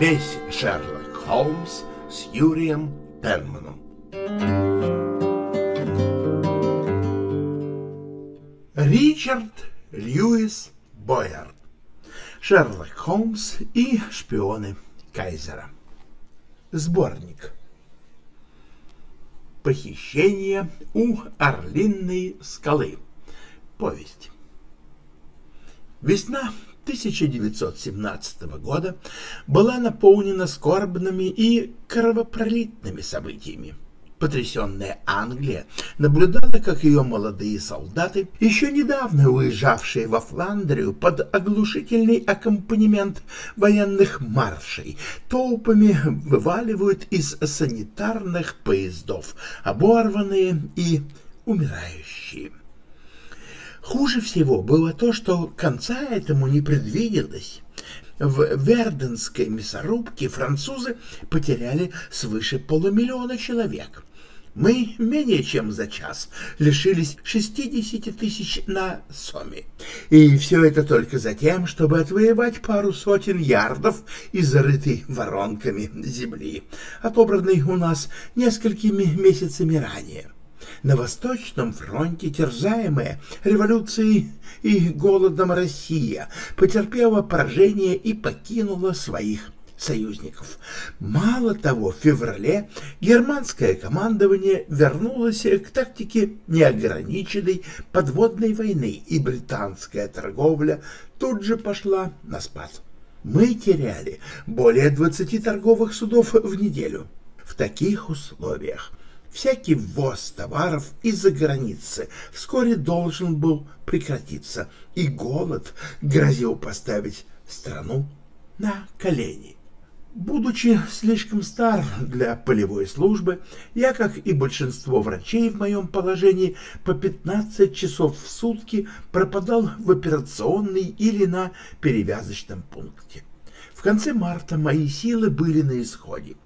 весь Шерлок Холмс с Юрием Пенманом. Ричард Льюис Бойер. Шерлок Холмс и шпионы Кайзера. Сборник. Похищение у Орлинной скалы. Повесть. Весна 1917 года была наполнена скорбными и кровопролитными событиями. Потрясенная Англия наблюдала, как ее молодые солдаты, еще недавно уезжавшие во Фландрию под оглушительный аккомпанемент военных маршей, толпами вываливают из санитарных поездов, оборванные и умирающие. Хуже всего было то, что конца этому не предвиделось. В Верденской мясорубке французы потеряли свыше полумиллиона человек. Мы менее чем за час лишились 60 тысяч на Соме. И все это только за тем, чтобы отвоевать пару сотен ярдов изрытой воронками земли, отобранной у нас несколькими месяцами ранее на Восточном фронте, терзаемая революцией и голодом Россия, потерпела поражение и покинула своих союзников. Мало того, в феврале германское командование вернулось к тактике неограниченной подводной войны, и британская торговля тут же пошла на спад. Мы теряли более 20 торговых судов в неделю. В таких условиях всякий ввоз товаров из-за границы вскоре должен был прекратиться, и голод грозил поставить страну на колени. Будучи слишком стар для полевой службы, я, как и большинство врачей в моем положении, по 15 часов в сутки пропадал в операционной или на перевязочном пункте. В конце марта мои силы были на исходе.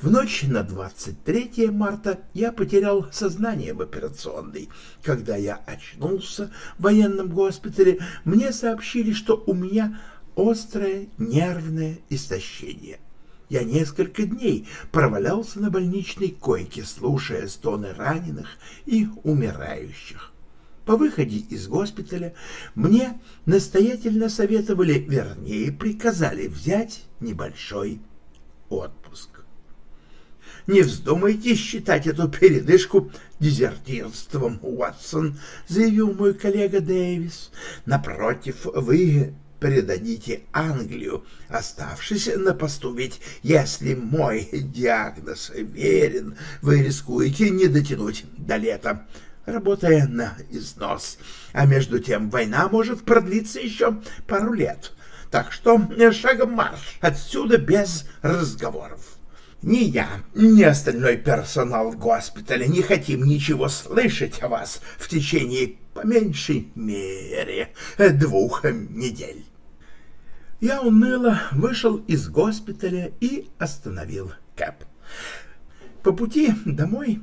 В ночь на 23 марта я потерял сознание в операционной. Когда я очнулся в военном госпитале, мне сообщили, что у меня острое нервное истощение. Я несколько дней провалялся на больничной койке, слушая стоны раненых и умирающих. По выходе из госпиталя мне настоятельно советовали, вернее, приказали взять небольшой отпуск. Не вздумайте считать эту передышку дезертирством, Уотсон, заявил мой коллега Дэвис. Напротив, вы предадите Англию, оставшись на посту, ведь если мой диагноз верен, вы рискуете не дотянуть до лета, работая на износ. А между тем война может продлиться еще пару лет. Так что шагом марш отсюда без разговоров. Ни я, ни остальной персонал в госпитале не хотим ничего слышать о вас в течение, по меньшей мере, двух недель. Я уныло вышел из госпиталя и остановил Кэп. По пути домой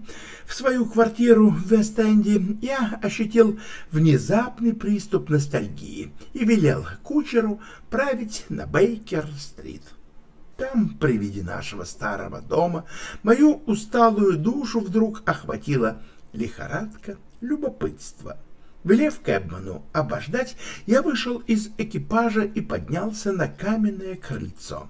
в свою квартиру в Вест-Энде я ощутил внезапный приступ ностальгии и велел кучеру править на Бейкер-стрит. Там, при виде нашего старого дома, мою усталую душу вдруг охватила лихорадка любопытства — Велев Кэбману обождать, я вышел из экипажа и поднялся на каменное крыльцо.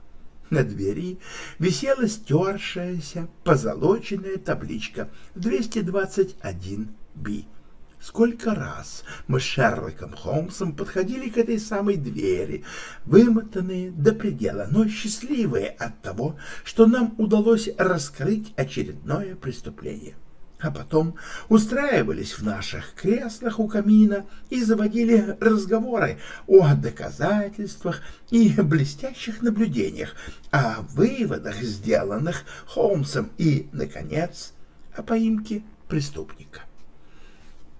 На двери висела стершаяся позолоченная табличка 221-би. Сколько раз мы с Шерлоком Холмсом подходили к этой самой двери, вымотанные до предела, но счастливые от того, что нам удалось раскрыть очередное преступление а потом устраивались в наших креслах у камина и заводили разговоры о доказательствах и блестящих наблюдениях, о выводах, сделанных Холмсом и, наконец, о поимке преступника.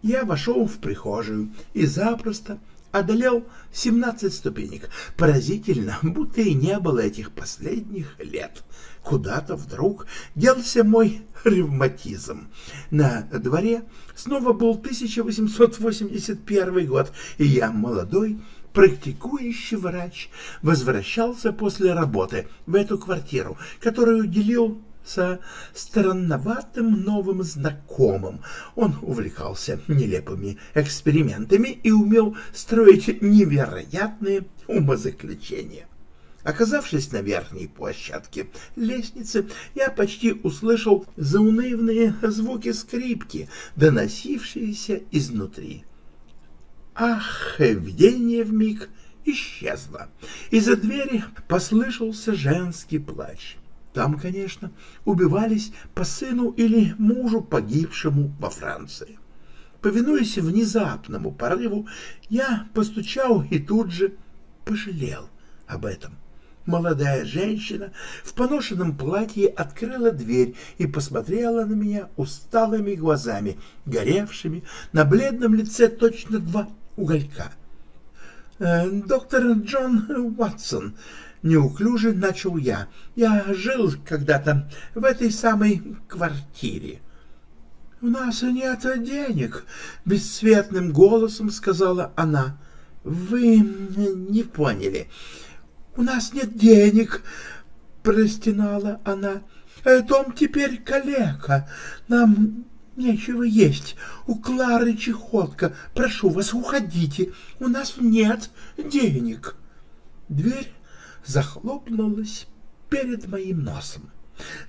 Я вошел в прихожую и запросто одолел 17 ступенек. Поразительно, будто и не было этих последних лет. Куда-то вдруг делся мой ревматизм. На дворе снова был 1881 год, и я молодой, практикующий врач, возвращался после работы в эту квартиру, которую делил со странноватым новым знакомым. Он увлекался нелепыми экспериментами и умел строить невероятные умозаключения. Оказавшись на верхней площадке лестницы, я почти услышал заунывные звуки скрипки, доносившиеся изнутри. Ах, видение вмиг исчезло. Из-за двери послышался женский плач. Там, конечно, убивались по сыну или мужу, погибшему во Франции. Повинуясь внезапному порыву, я постучал и тут же пожалел об этом. Молодая женщина в поношенном платье открыла дверь и посмотрела на меня усталыми глазами, горевшими на бледном лице точно два уголька. «Э, «Доктор Джон Уотсон», неуклюже начал я. Я жил когда-то в этой самой квартире. — У нас нет денег, — бесцветным голосом сказала она. — Вы не поняли. У нас нет денег, — простенала она. — Том теперь калека. Нам нечего есть. У Клары чехотка. Прошу вас, уходите. У нас нет денег. Дверь захлопнулась перед моим носом.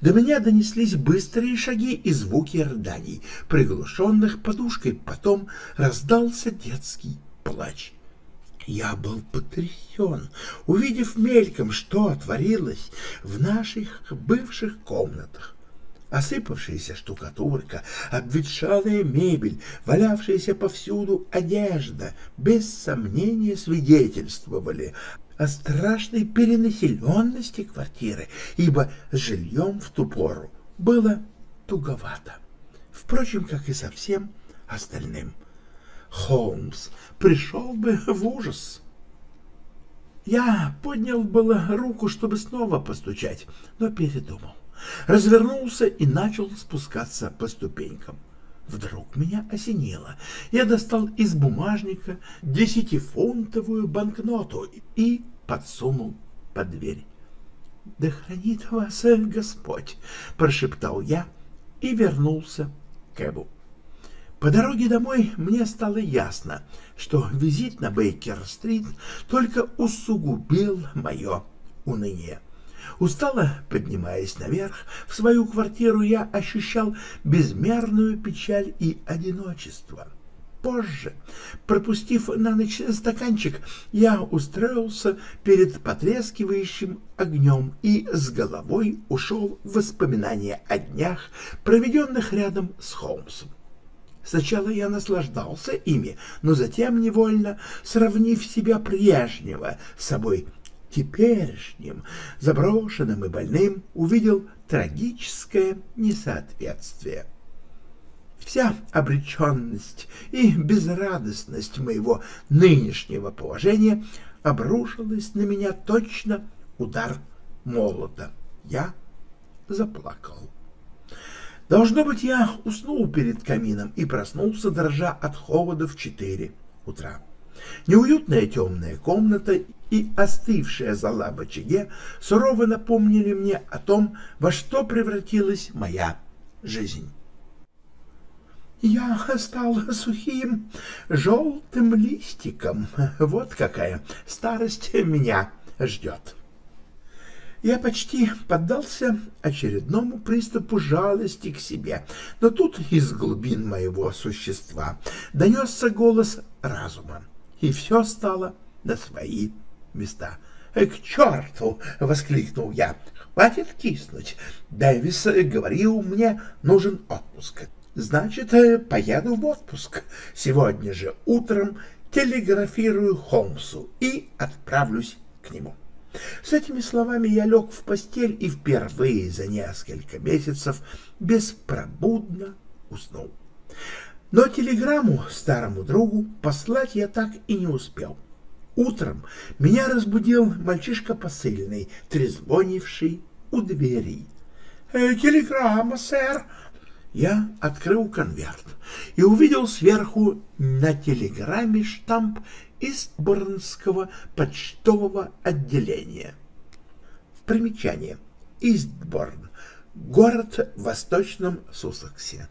До меня донеслись быстрые шаги и звуки рыданий, приглушенных подушкой. Потом раздался детский плач. Я был потрясен, увидев мельком, что творилось в наших бывших комнатах. Осыпавшаяся штукатурка, обветшалая мебель, валявшаяся повсюду одежда, без сомнения свидетельствовали о страшной перенаселенности квартиры, ибо с жильем в ту пору было туговато. Впрочем, как и со всем остальным. Холмс пришел бы в ужас. Я поднял было руку, чтобы снова постучать, но передумал. Развернулся и начал спускаться по ступенькам. Вдруг меня осенило. Я достал из бумажника десятифунтовую банкноту и подсунул под дверь. — Да хранит вас Господь! — прошептал я и вернулся к Эбу. По дороге домой мне стало ясно, что визит на Бейкер-стрит только усугубил мое уныние. Устало поднимаясь наверх, в свою квартиру я ощущал безмерную печаль и одиночество. Позже, пропустив на ночь стаканчик, я устроился перед потрескивающим огнем и с головой ушел в воспоминания о днях, проведенных рядом с Холмсом. Сначала я наслаждался ими, но затем невольно, сравнив себя прежнего с собой теперешним, заброшенным и больным, увидел трагическое несоответствие. Вся обреченность и безрадостность моего нынешнего положения обрушилась на меня точно удар молота. Я заплакал. Должно быть, я уснул перед камином и проснулся, дрожа от холода в четыре утра. Неуютная темная комната и остывшая зола в очаге сурово напомнили мне о том, во что превратилась моя жизнь. Я стал сухим желтым листиком. Вот какая старость меня ждет. Я почти поддался очередному приступу жалости к себе, но тут из глубин моего существа донесся голос разума и все стало на свои места. «Э, «К черту!» — воскликнул я. «Хватит киснуть. Дэвис говорил, мне нужен отпуск. Значит, э, поеду в отпуск. Сегодня же утром телеграфирую Холмсу и отправлюсь к нему». С этими словами я лег в постель и впервые за несколько месяцев беспробудно уснул. Но телеграмму старому другу послать я так и не успел. Утром меня разбудил мальчишка посыльный, трезвонивший у двери. «Э, «Телеграмма, сэр!» Я открыл конверт и увидел сверху на телеграмме штамп Истборнского почтового отделения. Примечание. Истборн. Город в восточном Суссексе.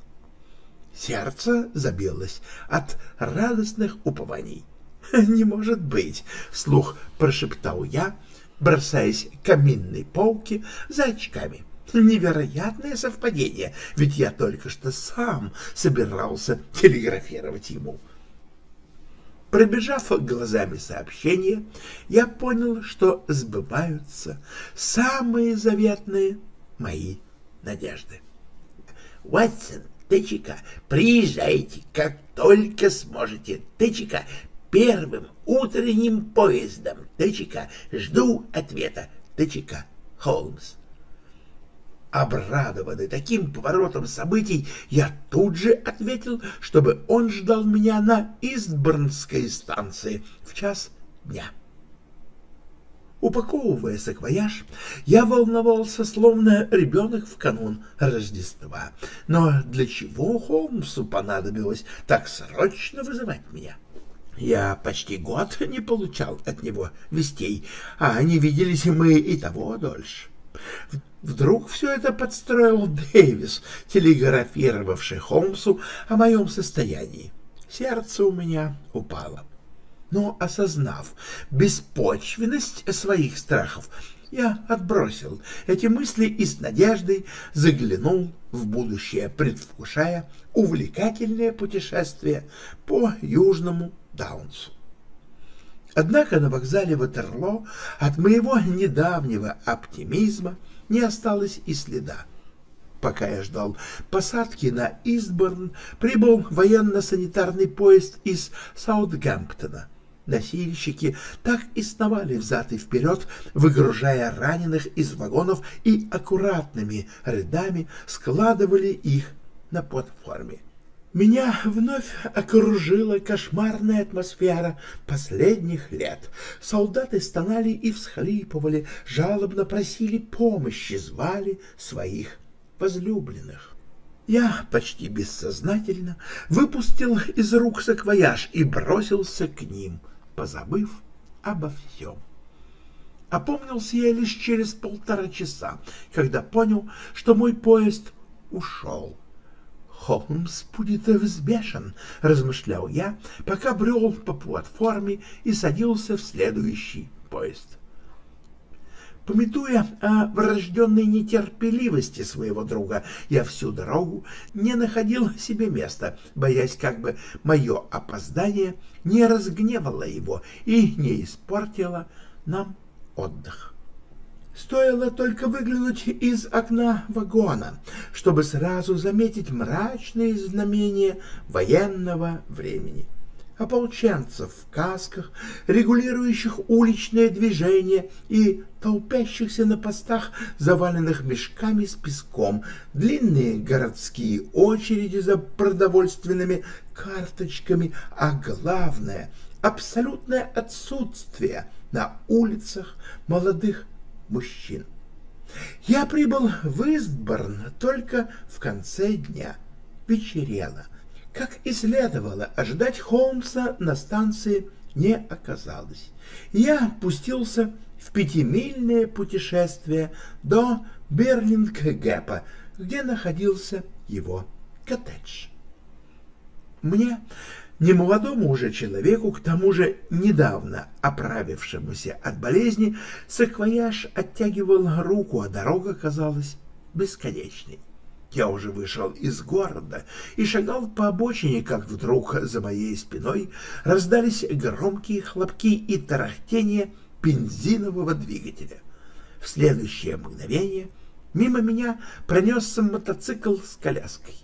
Сердце забилось от радостных упований. «Не может быть!» — вслух прошептал я, бросаясь к каминной полке за очками. Невероятное совпадение, ведь я только что сам собирался телеграфировать ему. Пробежав глазами сообщение, я понял, что сбываются самые заветные мои надежды. Уотсон, Тычика, приезжайте, как только сможете. Тычика, первым утренним поездом. Тычика, жду ответа. Тычика, Холмс. Обрадованный таким поворотом событий, я тут же ответил, чтобы он ждал меня на Истборнской станции в час дня. Упаковывая саквояж, я волновался, словно ребенок в канун Рождества. Но для чего Холмсу понадобилось так срочно вызывать меня? Я почти год не получал от него вестей, а не виделись мы и того дольше. Вдруг все это подстроил Дэвис, телеграфировавший Холмсу о моем состоянии. Сердце у меня упало. Но, осознав беспочвенность своих страхов, я отбросил эти мысли и с надеждой заглянул в будущее, предвкушая увлекательное путешествие по Южному Даунсу. Однако на вокзале Ватерло от моего недавнего оптимизма не осталось и следа. Пока я ждал посадки на Истборн, прибыл военно-санитарный поезд из Саутгемптона. Носильщики так и сновали взад и вперед, выгружая раненых из вагонов и аккуратными рядами складывали их на платформе. Меня вновь окружила кошмарная атмосфера последних лет. Солдаты стонали и всхлипывали, жалобно просили помощи, звали своих возлюбленных. Я почти бессознательно выпустил из рук саквояж и бросился к ним, позабыв обо всем. Опомнился я лишь через полтора часа, когда понял, что мой поезд ушел. Холмс будет взбешен, размышлял я, пока брел по платформе и садился в следующий поезд. Пометуя о врожденной нетерпеливости своего друга, я всю дорогу не находил себе места, боясь, как бы мое опоздание не разгневало его и не испортило нам отдых. Стоило только выглянуть из окна вагона, чтобы сразу заметить мрачные знамения военного времени. Ополченцев в касках, регулирующих уличное движение и толпящихся на постах, заваленных мешками с песком, длинные городские очереди за продовольственными карточками, а главное — абсолютное отсутствие на улицах молодых мужчин. Я прибыл в Истборн только в конце дня. Вечерело. Как и следовало, ожидать Холмса на станции не оказалось. Я пустился в пятимильное путешествие до Берлинг-Гэпа, где находился его коттедж. Мне Немолодому уже человеку, к тому же недавно оправившемуся от болезни, саквояж оттягивал руку, а дорога казалась бесконечной. Я уже вышел из города и шагал по обочине, как вдруг за моей спиной раздались громкие хлопки и тарахтение бензинового двигателя. В следующее мгновение мимо меня пронесся мотоцикл с коляской.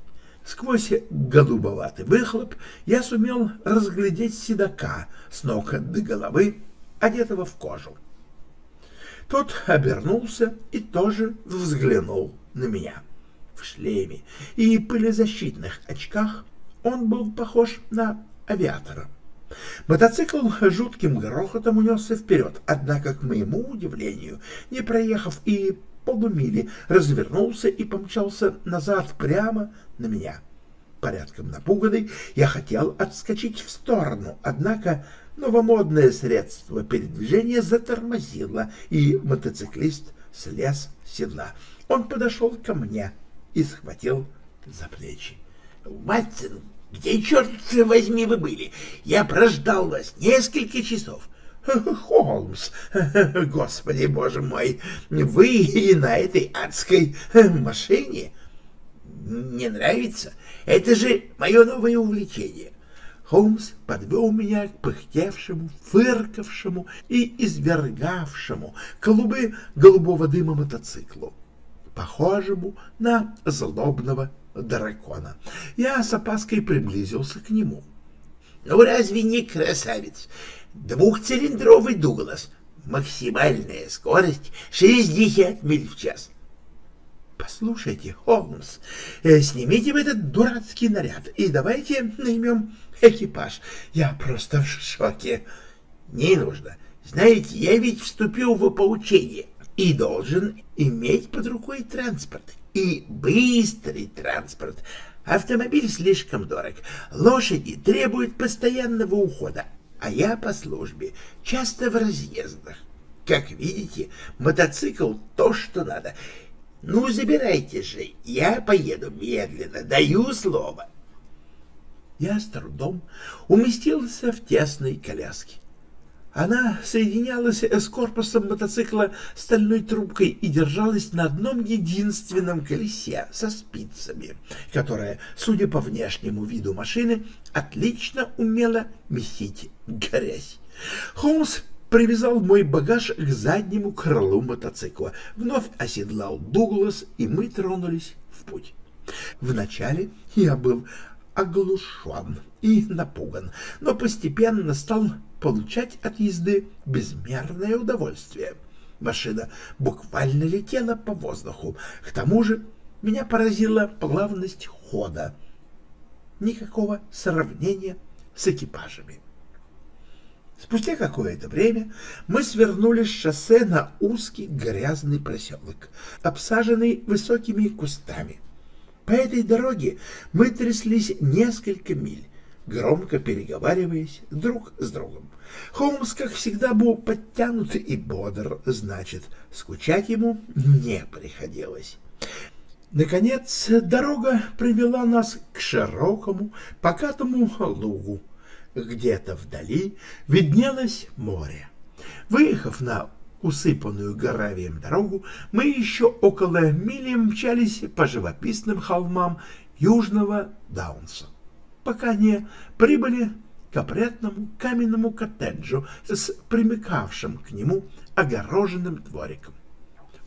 Сквозь голубоватый выхлоп я сумел разглядеть седока с ног до головы, одетого в кожу. Тот обернулся и тоже взглянул на меня. В шлеме и пылезащитных очках Он был похож на авиатора. Мотоцикл жутким грохотом унесся вперед, однако, к моему удивлению, не проехав и полумили, развернулся и помчался назад прямо на меня. Порядком напуганный, я хотел отскочить в сторону, однако новомодное средство передвижения затормозило, и мотоциклист слез с седла. Он подошел ко мне и схватил за плечи. — Ватсон, где, черт возьми, вы были? Я прождал вас несколько часов. Холмс, господи боже мой, вы и на этой адской машине? Не нравится? Это же мое новое увлечение. Холмс подвел меня к пыхтевшему, фыркавшему и извергавшему клубы голубого дыма мотоциклу, похожему на злобного дракона. Я с опаской приблизился к нему. «Ну разве не красавец? Двухцилиндровый Дуглас, максимальная скорость 60 миль в час». «Послушайте, Холмс, э, снимите в этот дурацкий наряд и давайте наймем экипаж. Я просто в шоке». «Не нужно. Знаете, я ведь вступил в поучение и должен иметь под рукой транспорт и быстрый транспорт. Автомобиль слишком дорог, лошади требуют постоянного ухода, а я по службе часто в разъездах. Как видите, мотоцикл то, что надо. Ну, забирайте же, я поеду медленно, даю слово. Я с трудом уместился в тесной коляске. Она соединялась с корпусом мотоцикла стальной трубкой и держалась на одном единственном колесе со спицами, которая, судя по внешнему виду машины, отлично умела месить грязь. Холмс привязал мой багаж к заднему крылу мотоцикла, вновь оседлал Дуглас, и мы тронулись в путь. Вначале я был оглушен и напуган, но постепенно стал получать от езды безмерное удовольствие. Машина буквально летела по воздуху. К тому же меня поразила плавность хода. Никакого сравнения с экипажами. Спустя какое-то время мы свернули с шоссе на узкий грязный проселок, обсаженный высокими кустами. По этой дороге мы тряслись несколько миль, громко переговариваясь друг с другом. Холмс, как всегда, был подтянут и бодр, значит, скучать ему не приходилось. Наконец, дорога привела нас к широкому, покатому лугу. Где-то вдали виднелось море. Выехав на усыпанную гравием дорогу, мы еще около мили мчались по живописным холмам южного Даунса пока не прибыли к опрятному каменному коттеджу с примыкавшим к нему огороженным двориком.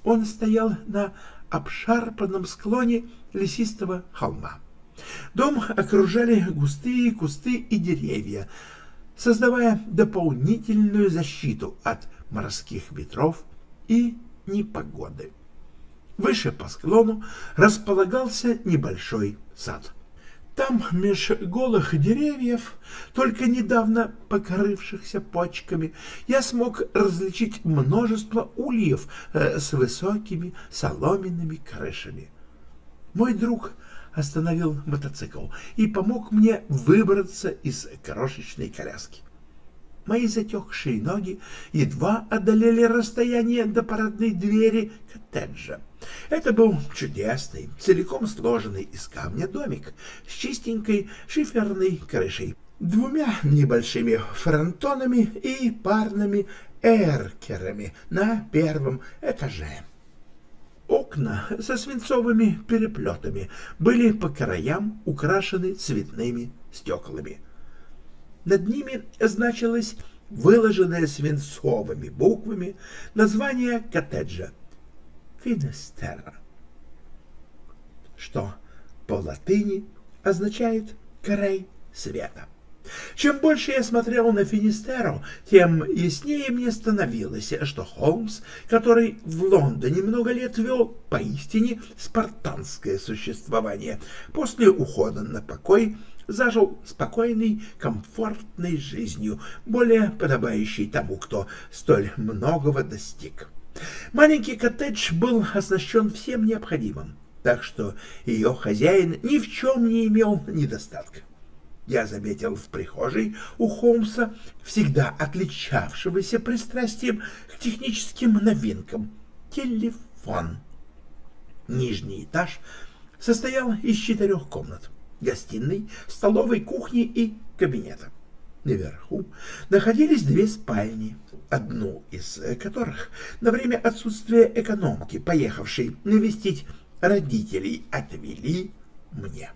Он стоял на обшарпанном склоне лесистого холма. Дом окружали густые кусты и деревья, создавая дополнительную защиту от морских ветров и непогоды. Выше по склону располагался небольшой сад. Там, меж голых деревьев, только недавно покрывшихся почками, я смог различить множество ульев э, с высокими соломенными крышами. Мой друг остановил мотоцикл и помог мне выбраться из крошечной коляски. Мои затекшие ноги едва одолели расстояние до парадной двери коттеджа. Это был чудесный, целиком сложенный из камня домик с чистенькой шиферной крышей, двумя небольшими фронтонами и парными эркерами на первом этаже. Окна со свинцовыми переплетами были по краям украшены цветными стеклами. Над ними значилось выложенное свинцовыми буквами название коттеджа Финестера, что по латыни означает «край света». Чем больше я смотрел на Финистеру, тем яснее мне становилось, что Холмс, который в Лондоне много лет вел поистине спартанское существование, после ухода на покой зажил спокойной, комфортной жизнью, более подобающей тому, кто столь многого достиг. Маленький коттедж был оснащен всем необходимым, так что ее хозяин ни в чем не имел недостатка. Я заметил в прихожей у Холмса, всегда отличавшегося пристрастием к техническим новинкам, телефон. Нижний этаж состоял из четырех комнат — гостиной, столовой, кухни и кабинета. Наверху находились две спальни, одну из которых на время отсутствия экономки, поехавшей навестить родителей, отвели мне.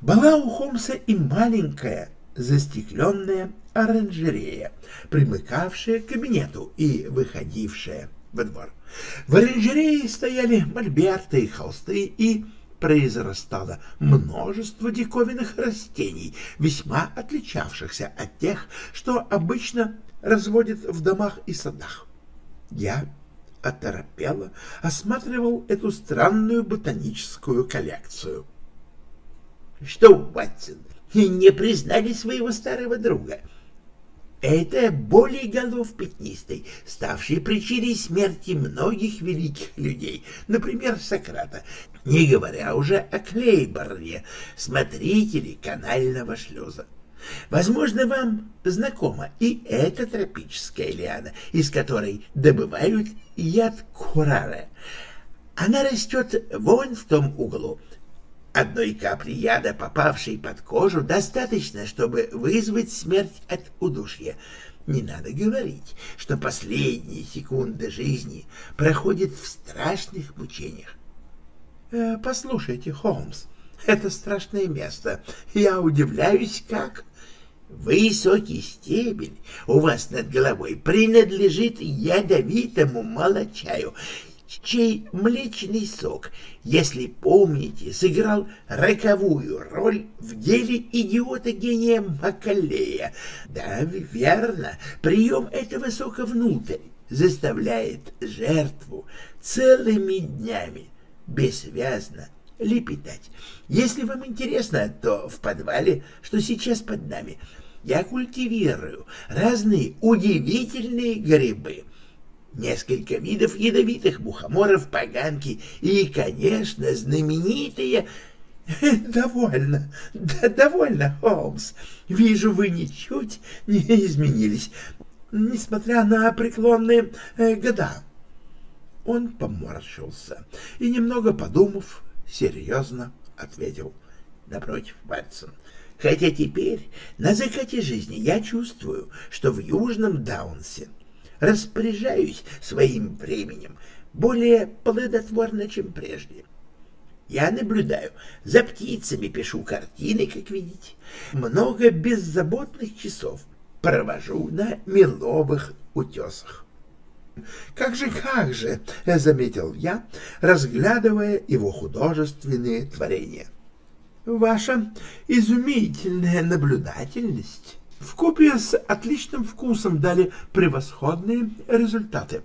Была у Холмса и маленькая застекленная оранжерея, примыкавшая к кабинету и выходившая во двор. В оранжерее стояли мольберты холсты, и произрастало множество диковинных растений, весьма отличавшихся от тех, что обычно разводят в домах и садах. Я оторопело осматривал эту странную ботаническую коллекцию. — Что, Ватсон, не признали своего старого друга? — это более голов пятнистой, ставшей причиной смерти многих великих людей, например, Сократа, не говоря уже о Клейборне, смотрителе канального шлюза. Возможно, вам знакома и эта тропическая лиана, из которой добывают яд курара. Она растет вон в том углу, Одной капли яда, попавшей под кожу, достаточно, чтобы вызвать смерть от удушья. Не надо говорить, что последние секунды жизни проходят в страшных мучениях. Э, послушайте, Холмс, это страшное место. Я удивляюсь, как... Высокий стебель у вас над головой принадлежит ядовитому молочаю, чей млечный сок, если помните, сыграл роковую роль в деле идиота-гения Макалея. Да, верно, прием этого сока внутрь заставляет жертву целыми днями бессвязно лепетать. Если вам интересно, то в подвале, что сейчас под нами, я культивирую разные удивительные грибы — несколько видов ядовитых мухоморов, поганки и, конечно, знаменитые... «Довольно, да, довольно, Холмс. Вижу, вы ничуть не изменились, несмотря на преклонные э, года». Он поморщился и, немного подумав, серьезно ответил. «Напротив, Ватсон, хотя теперь, на закате жизни, я чувствую, что в Южном Даунсе распоряжаюсь своим временем более плодотворно, чем прежде. Я наблюдаю за птицами, пишу картины, как видите. Много беззаботных часов провожу на меловых утесах. «Как же, как же!» — заметил я, разглядывая его художественные творения. «Ваша изумительная наблюдательность в купе с отличным вкусом дали превосходные результаты.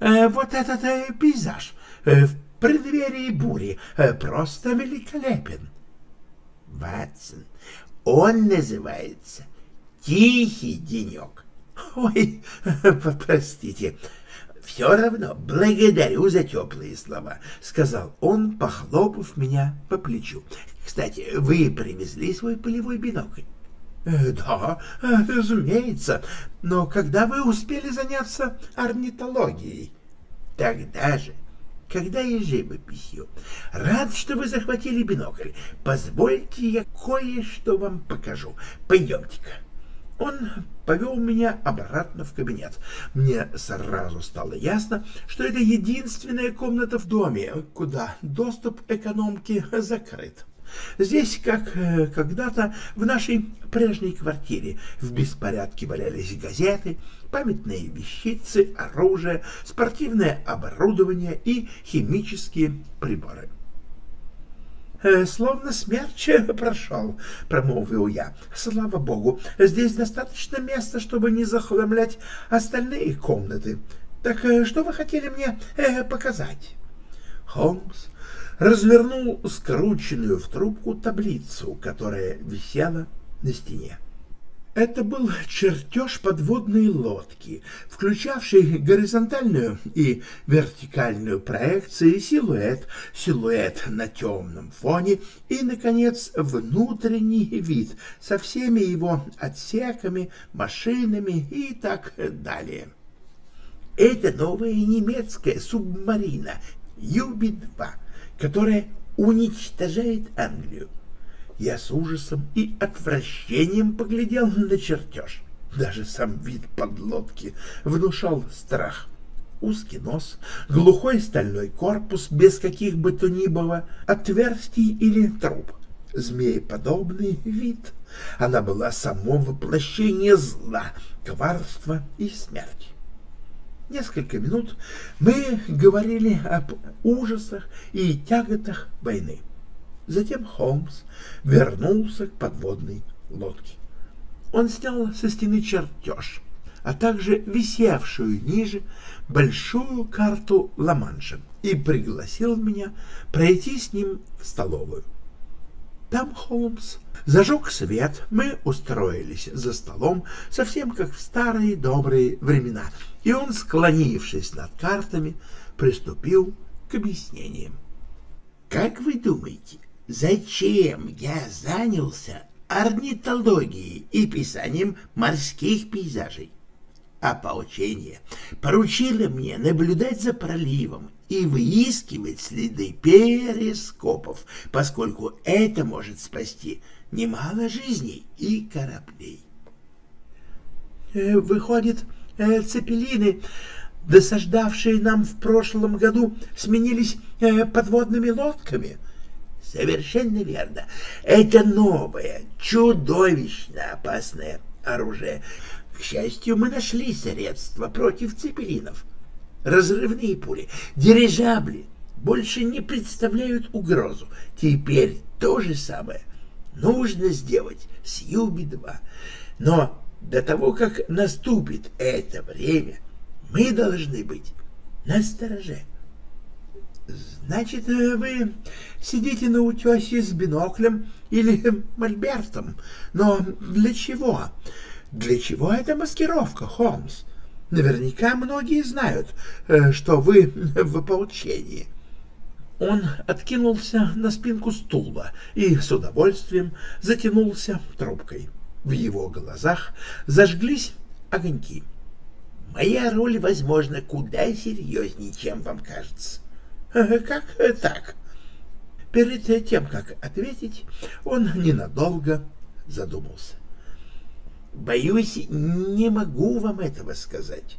Э, вот этот э, пейзаж э, в преддверии бури просто великолепен. Ватсон, он называется «Тихий денек». Ой, простите, все равно благодарю за теплые слова, — сказал он, похлопав меня по плечу. Кстати, вы привезли свой полевой бинокль? Э, да, э, разумеется. Но когда вы успели заняться орнитологией? Тогда же, когда и живописью. Рад, что вы захватили бинокль. Позвольте, я кое-что вам покажу. Пойдемте-ка. Он повел меня обратно в кабинет. Мне сразу стало ясно, что это единственная комната в доме, куда доступ экономки закрыт. Здесь, как э, когда-то в нашей прежней квартире, в беспорядке валялись газеты, памятные вещицы, оружие, спортивное оборудование и химические приборы. «Э, «Словно смерч прошел», — промолвил я. «Слава богу, здесь достаточно места, чтобы не захламлять остальные комнаты. Так э, что вы хотели мне показать?» Холмс развернул скрученную в трубку таблицу, которая висела на стене. Это был чертеж подводной лодки, включавший горизонтальную и вертикальную проекции, силуэт, силуэт на темном фоне и, наконец, внутренний вид со всеми его отсеками, машинами и так далее. Это новая немецкая субмарина Юби-2, которая уничтожает Англию. Я с ужасом и отвращением поглядел на чертеж. Даже сам вид подлодки внушал страх. Узкий нос, глухой стальной корпус, без каких бы то ни было отверстий или труб. Змееподобный вид. Она была само воплощение зла, коварства и смерти. Несколько минут мы говорили об ужасах и тяготах войны. Затем Холмс вернулся к подводной лодке. Он снял со стены чертеж, а также висевшую ниже большую карту Ла-Манша и пригласил меня пройти с ним в столовую. Там Холмс зажег свет, мы устроились за столом, совсем как в старые добрые времена, и он, склонившись над картами, приступил к объяснениям. «Как вы думаете, зачем я занялся орнитологией и писанием морских пейзажей. Ополчение поручило мне наблюдать за проливом и выискивать следы перископов, поскольку это может спасти немало жизней и кораблей. Э, выходит, э, цепелины, досаждавшие нам в прошлом году, сменились э, подводными лодками — Совершенно верно. Это новое, чудовищно опасное оружие. К счастью, мы нашли средства против цепелинов. Разрывные пули, дирижабли больше не представляют угрозу. Теперь то же самое нужно сделать с Юби-2. Но до того, как наступит это время, мы должны быть на стороже. Значит, э, вы сидите на утесе с биноклем или мольбертом. Но для чего? Для чего эта маскировка, Холмс? Наверняка многие знают, э, что вы в ополчении. Он откинулся на спинку стула и с удовольствием затянулся трубкой. В его глазах зажглись огоньки. Моя роль, возможно, куда серьезнее, чем вам кажется. Как так? Перед тем, как ответить, он ненадолго задумался. Боюсь, не могу вам этого сказать.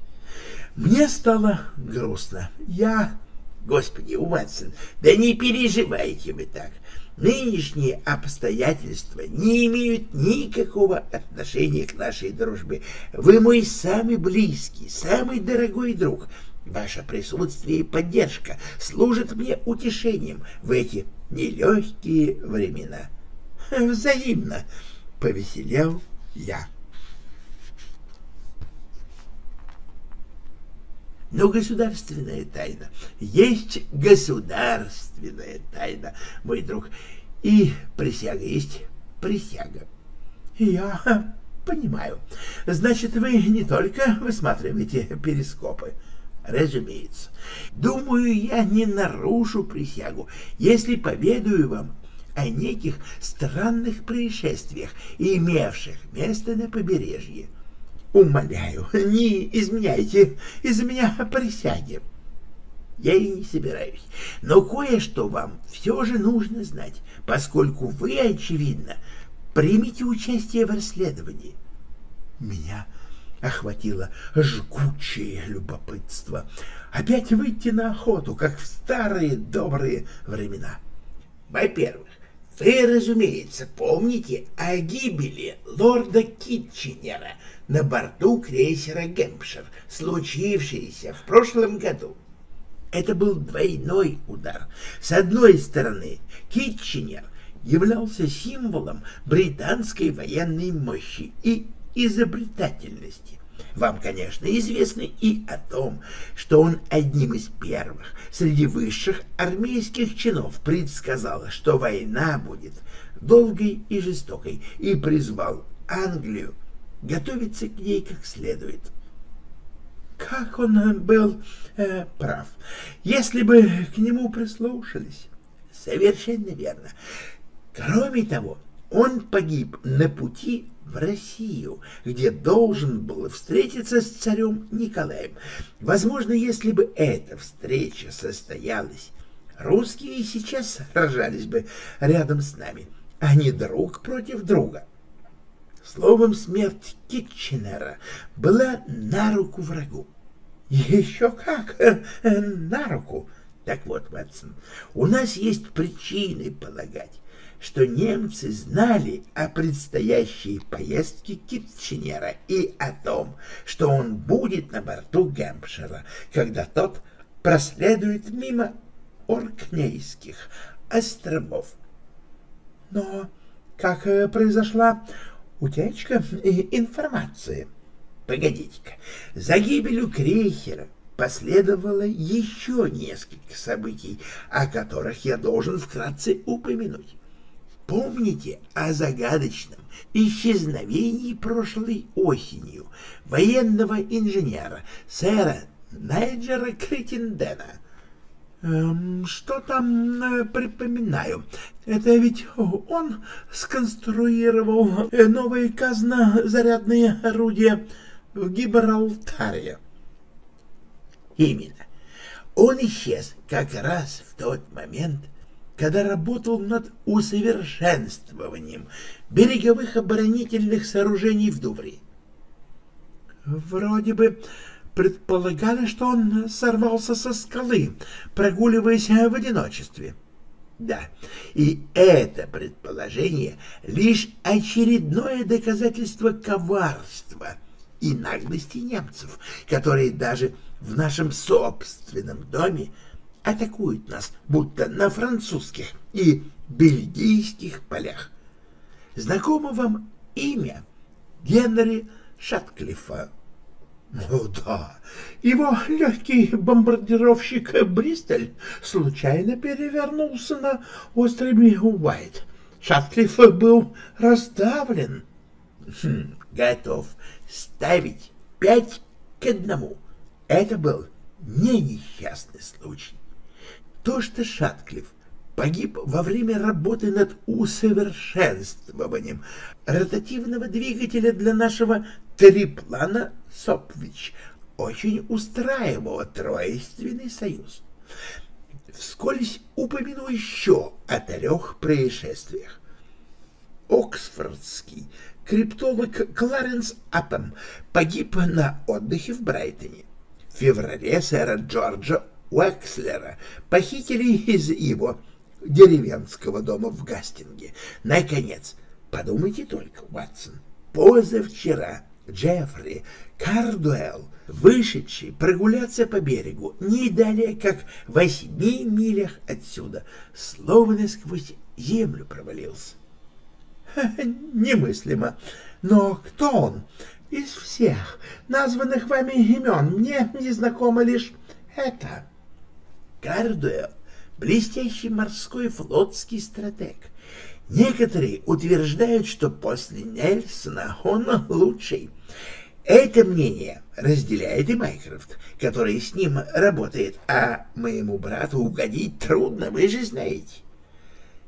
Мне стало грустно. Я... Господи, Уатсон, да не переживайте вы так. Нынешние обстоятельства не имеют никакого отношения к нашей дружбе. Вы мой самый близкий, самый дорогой друг. Ваше присутствие и поддержка служат мне утешением в эти нелегкие времена. Взаимно повеселел я. Но государственная тайна есть государственная тайна, мой друг, и присяга есть присяга. Я понимаю. Значит, вы не только высматриваете перископы, Разумеется. Думаю, я не нарушу присягу, если поведаю вам о неких странных происшествиях, имевших место на побережье. Умоляю, не изменяйте из-за меня присяги. Я и не собираюсь, но кое-что вам все же нужно знать, поскольку вы, очевидно, примете участие в расследовании. Меня охватило жгучее любопытство. Опять выйти на охоту, как в старые добрые времена. Во-первых, вы, разумеется, помните о гибели лорда Китченера на борту крейсера «Гэмпшир», случившейся в прошлом году. Это был двойной удар. С одной стороны, Китченер являлся символом британской военной мощи и изобретательности. Вам, конечно, известно и о том, что он одним из первых среди высших армейских чинов предсказал, что война будет долгой и жестокой, и призвал Англию готовиться к ней как следует. Как он был э, прав, если бы к нему прислушались. Совершенно верно. Кроме того, он погиб на пути в Россию, где должен был встретиться с царем Николаем. Возможно, если бы эта встреча состоялась, русские сейчас сражались бы рядом с нами, а не друг против друга. Словом, смерть Китченера была на руку врагу. Еще как э, э, на руку. Так вот, Ватсон, у нас есть причины полагать, что немцы знали о предстоящей поездке Китченера и о том, что он будет на борту Гэмпшира, когда тот проследует мимо Оркнейских островов. Но как э, произошла утечка информации? Погодите-ка, за гибелью Крейхера последовало еще несколько событий, о которых я должен вкратце упомянуть. Помните о загадочном исчезновении прошлой осенью военного инженера сэра Найджера Критиндена? Эм, что там э, припоминаю? Это ведь он сконструировал э, новые казнозарядные орудия в Гибралтаре. Именно. Он исчез как раз в тот момент, когда работал над усовершенствованием береговых оборонительных сооружений в Дубре. Вроде бы предполагали, что он сорвался со скалы, прогуливаясь в одиночестве. Да, и это предположение лишь очередное доказательство коварства и наглости немцев, которые даже в нашем собственном доме атакуют нас, будто на французских и бельгийских полях. Знакомо вам имя Генри Шатклифа? Ну да, его легкий бомбардировщик Бристоль случайно перевернулся на острове Уайт. Шатклифф был раздавлен. Хм, готов ставить пять к одному. Это был не несчастный случай. То, что Шатклифф погиб во время работы над усовершенствованием ротативного двигателя для нашего триплана Сопвич, очень устраивало Троицственный союз. Вскользь упомяну еще о трех происшествиях. Оксфордский криптолог Кларенс Аппем погиб на отдыхе в Брайтоне. В феврале сэра Джорджа Уэкслера похитили из его деревенского дома в Гастинге. Наконец, подумайте только, Ватсон, позавчера Джеффри Кардуэлл, вышедший прогуляться по берегу, не далее, как в восьми милях отсюда, словно сквозь землю провалился. Немыслимо. Но кто он? Из всех названных вами имен мне не знакомо лишь это. Кардуэлл — блестящий морской флотский стратег. Некоторые утверждают, что после Нельсона он лучший. Это мнение разделяет и Майкрофт, который с ним работает, а моему брату угодить трудно, вы же знаете.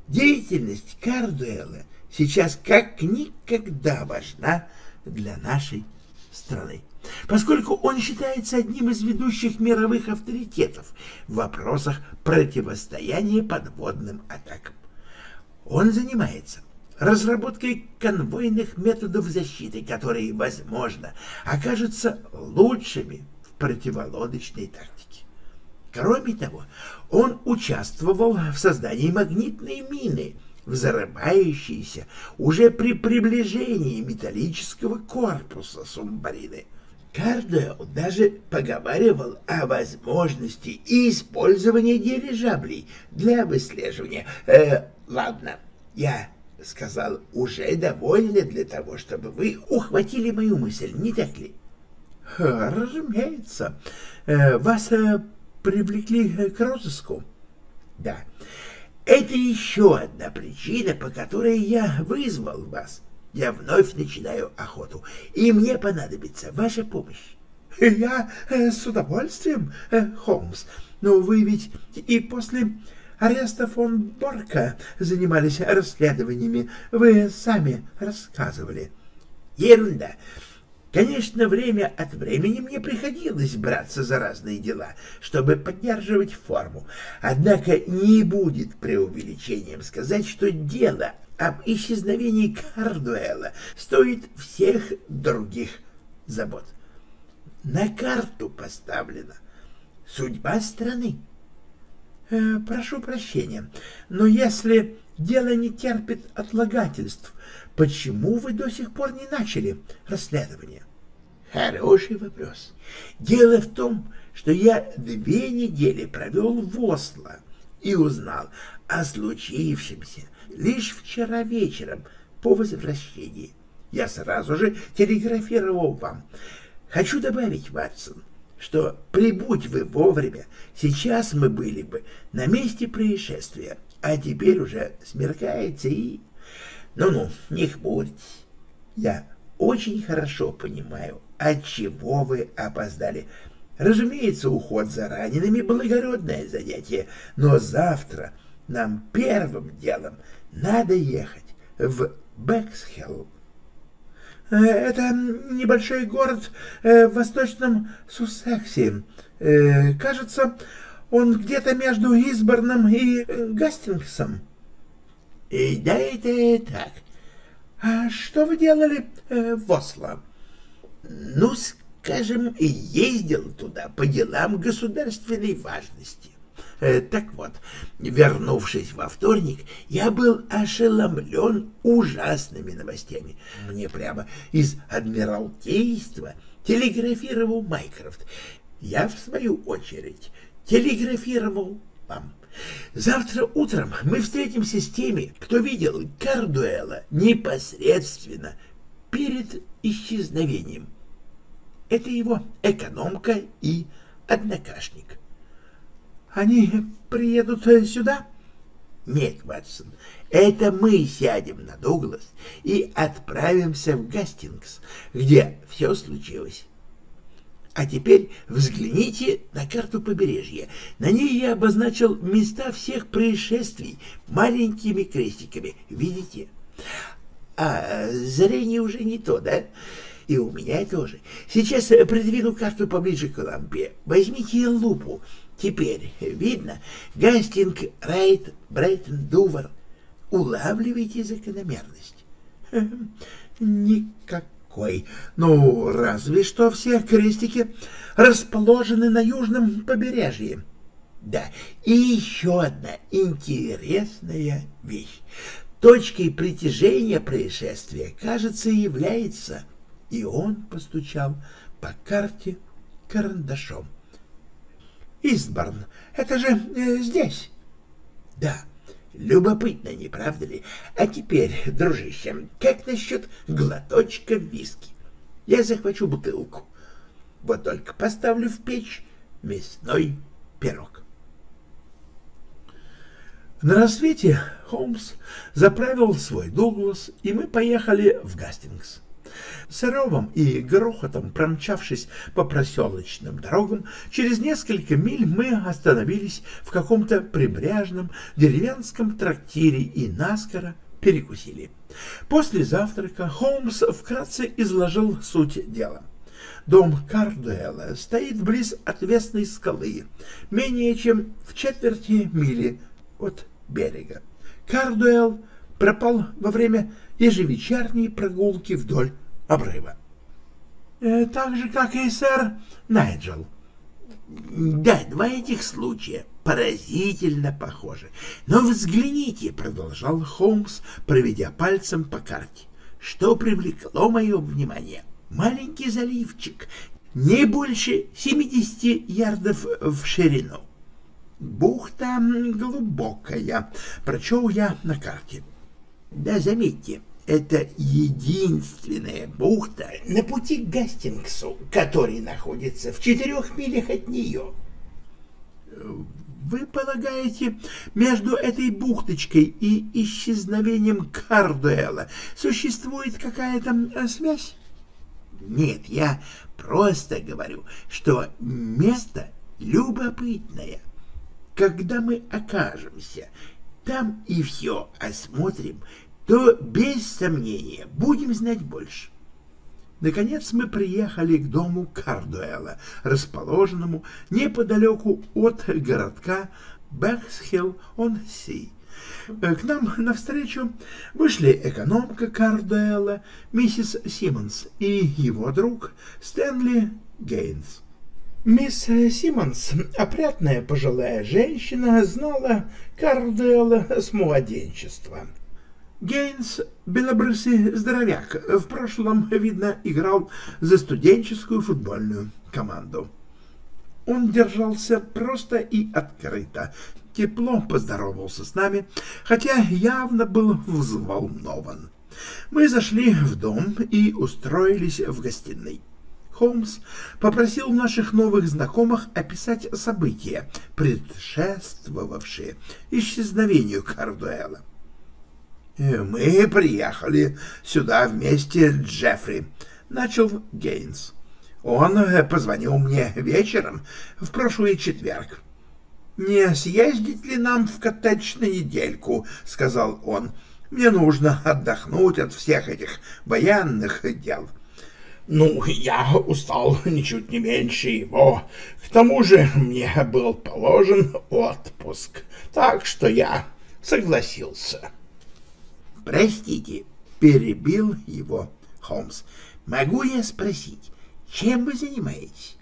Деятельность Кардуэлла сейчас как никогда важна для нашей страны, поскольку он считается одним из ведущих мировых авторитетов в вопросах противостояния подводным атакам. Он занимается разработкой конвойных методов защиты, которые, возможно, окажутся лучшими в противолодочной тактике. Кроме того, он участвовал в создании магнитной мины – взрывающийся уже при приближении металлического корпуса субмарины. Кардео даже поговаривал о возможности использования дирижаблей для выслеживания. Э, ладно, я сказал, уже довольно для того, чтобы вы ухватили мою мысль, не так ли? Разумеется. Э, вас э, привлекли к розыску? Да. Это еще одна причина, по которой я вызвал вас. Я вновь начинаю охоту, и мне понадобится ваша помощь. Я э, с удовольствием, э, Холмс. Но вы ведь и после ареста фон Борка занимались расследованиями. Вы сами рассказывали. Ерунда. Конечно, время от времени мне приходилось браться за разные дела, чтобы поддерживать форму. Однако не будет преувеличением сказать, что дело об исчезновении Кардуэла стоит всех других забот. На карту поставлена судьба страны. Э, прошу прощения, но если дело не терпит отлагательств, почему вы до сих пор не начали расследование? Хороший вопрос. Дело в том, что я две недели провел в Осло и узнал о случившемся лишь вчера вечером по возвращении. Я сразу же телеграфировал вам. Хочу добавить, Ватсон, что прибудь вы вовремя, сейчас мы были бы на месте происшествия, а теперь уже смеркается и... Ну-ну, не хмурьтесь. Я очень хорошо понимаю, от чего вы опоздали. Разумеется, уход за ранеными — благородное занятие, но завтра нам первым делом надо ехать в Бэксхелл. Э, это небольшой город э, в восточном Суссексе. Э, кажется, он где-то между Изборном и Гастингсом. И да, это так. А что вы делали в Осло? Ну, скажем, ездил туда по делам государственной важности. Э, так вот, вернувшись во вторник, я был ошеломлен ужасными новостями. Мне прямо из Адмиралтейства телеграфировал Майкрофт. Я, в свою очередь, телеграфировал вам. Завтра утром мы встретимся с теми, кто видел Кардуэла непосредственно перед исчезновением. Это его экономка и однокашник. Они приедут сюда? Нет, Ватсон, это мы сядем на Дуглас и отправимся в Гастингс, где все случилось. А теперь взгляните на карту побережья. На ней я обозначил места всех происшествий маленькими крестиками. Видите? А зрение уже не то, да? И у меня тоже. Сейчас придвину карту поближе к лампе. Возьмите лупу Теперь видно Гастинг, Райт, Брайтон, Дувар. Улавливайте закономерность. Никакой. Ну, разве что все крестики расположены на южном побережье. Да, и еще одна интересная вещь. Точкой притяжения происшествия, кажется, является... И он постучал по карте карандашом. Изборн. Это же э, здесь. Да, любопытно, не правда ли? А теперь, дружище, как насчет глоточка виски? Я захвачу бутылку. Вот только поставлю в печь мясной пирог. На рассвете Холмс заправил свой Дуглас, и мы поехали в Гастингс. С ревом и грохотом промчавшись по проселочным дорогам, через несколько миль мы остановились в каком-то прибрежном деревенском трактире и наскоро перекусили. После завтрака Холмс вкратце изложил суть дела. Дом Кардуэлла стоит близ отвесной скалы, менее чем в четверти мили от берега. Кардуэлл пропал во время ежевечерней прогулки вдоль обрыва. Э, так же, как и сэр Найджел. Да, два этих случая поразительно похожи. Но взгляните, продолжал Холмс, проведя пальцем по карте. Что привлекло мое внимание? Маленький заливчик, не больше 70 ярдов в ширину. Бухта глубокая, прочел я на карте. Да, заметьте, это единственная бухта на пути к Гастингсу, который находится в четырех милях от нее. Вы полагаете, между этой бухточкой и исчезновением Кардуэла существует какая-то э, связь? Нет, я просто говорю, что место любопытное. Когда мы окажемся там и все осмотрим, то без сомнения будем знать больше. Наконец мы приехали к дому Кардуэла, расположенному неподалеку от городка Бэксхилл-он-Си. К нам навстречу вышли экономка Кардуэла, миссис Симмонс и его друг Стэнли Гейнс. Мисс Симмонс, опрятная пожилая женщина, знала Кардуэла с младенчества. Гейнс — белобрысый здоровяк. В прошлом, видно, играл за студенческую футбольную команду. Он держался просто и открыто, тепло поздоровался с нами, хотя явно был взволнован. Мы зашли в дом и устроились в гостиной. Холмс попросил наших новых знакомых описать события, предшествовавшие исчезновению Кардуэла. «Мы приехали сюда вместе с Джеффри», — начал Гейнс. «Он позвонил мне вечером в прошлый четверг». «Не съездить ли нам в коттедж на недельку?» — сказал он. «Мне нужно отдохнуть от всех этих военных дел». Ну, я устал ничуть не меньше его. К тому же мне был положен отпуск, так что я согласился. «Простите», — перебил его Холмс. «Могу я спросить, чем вы занимаетесь?»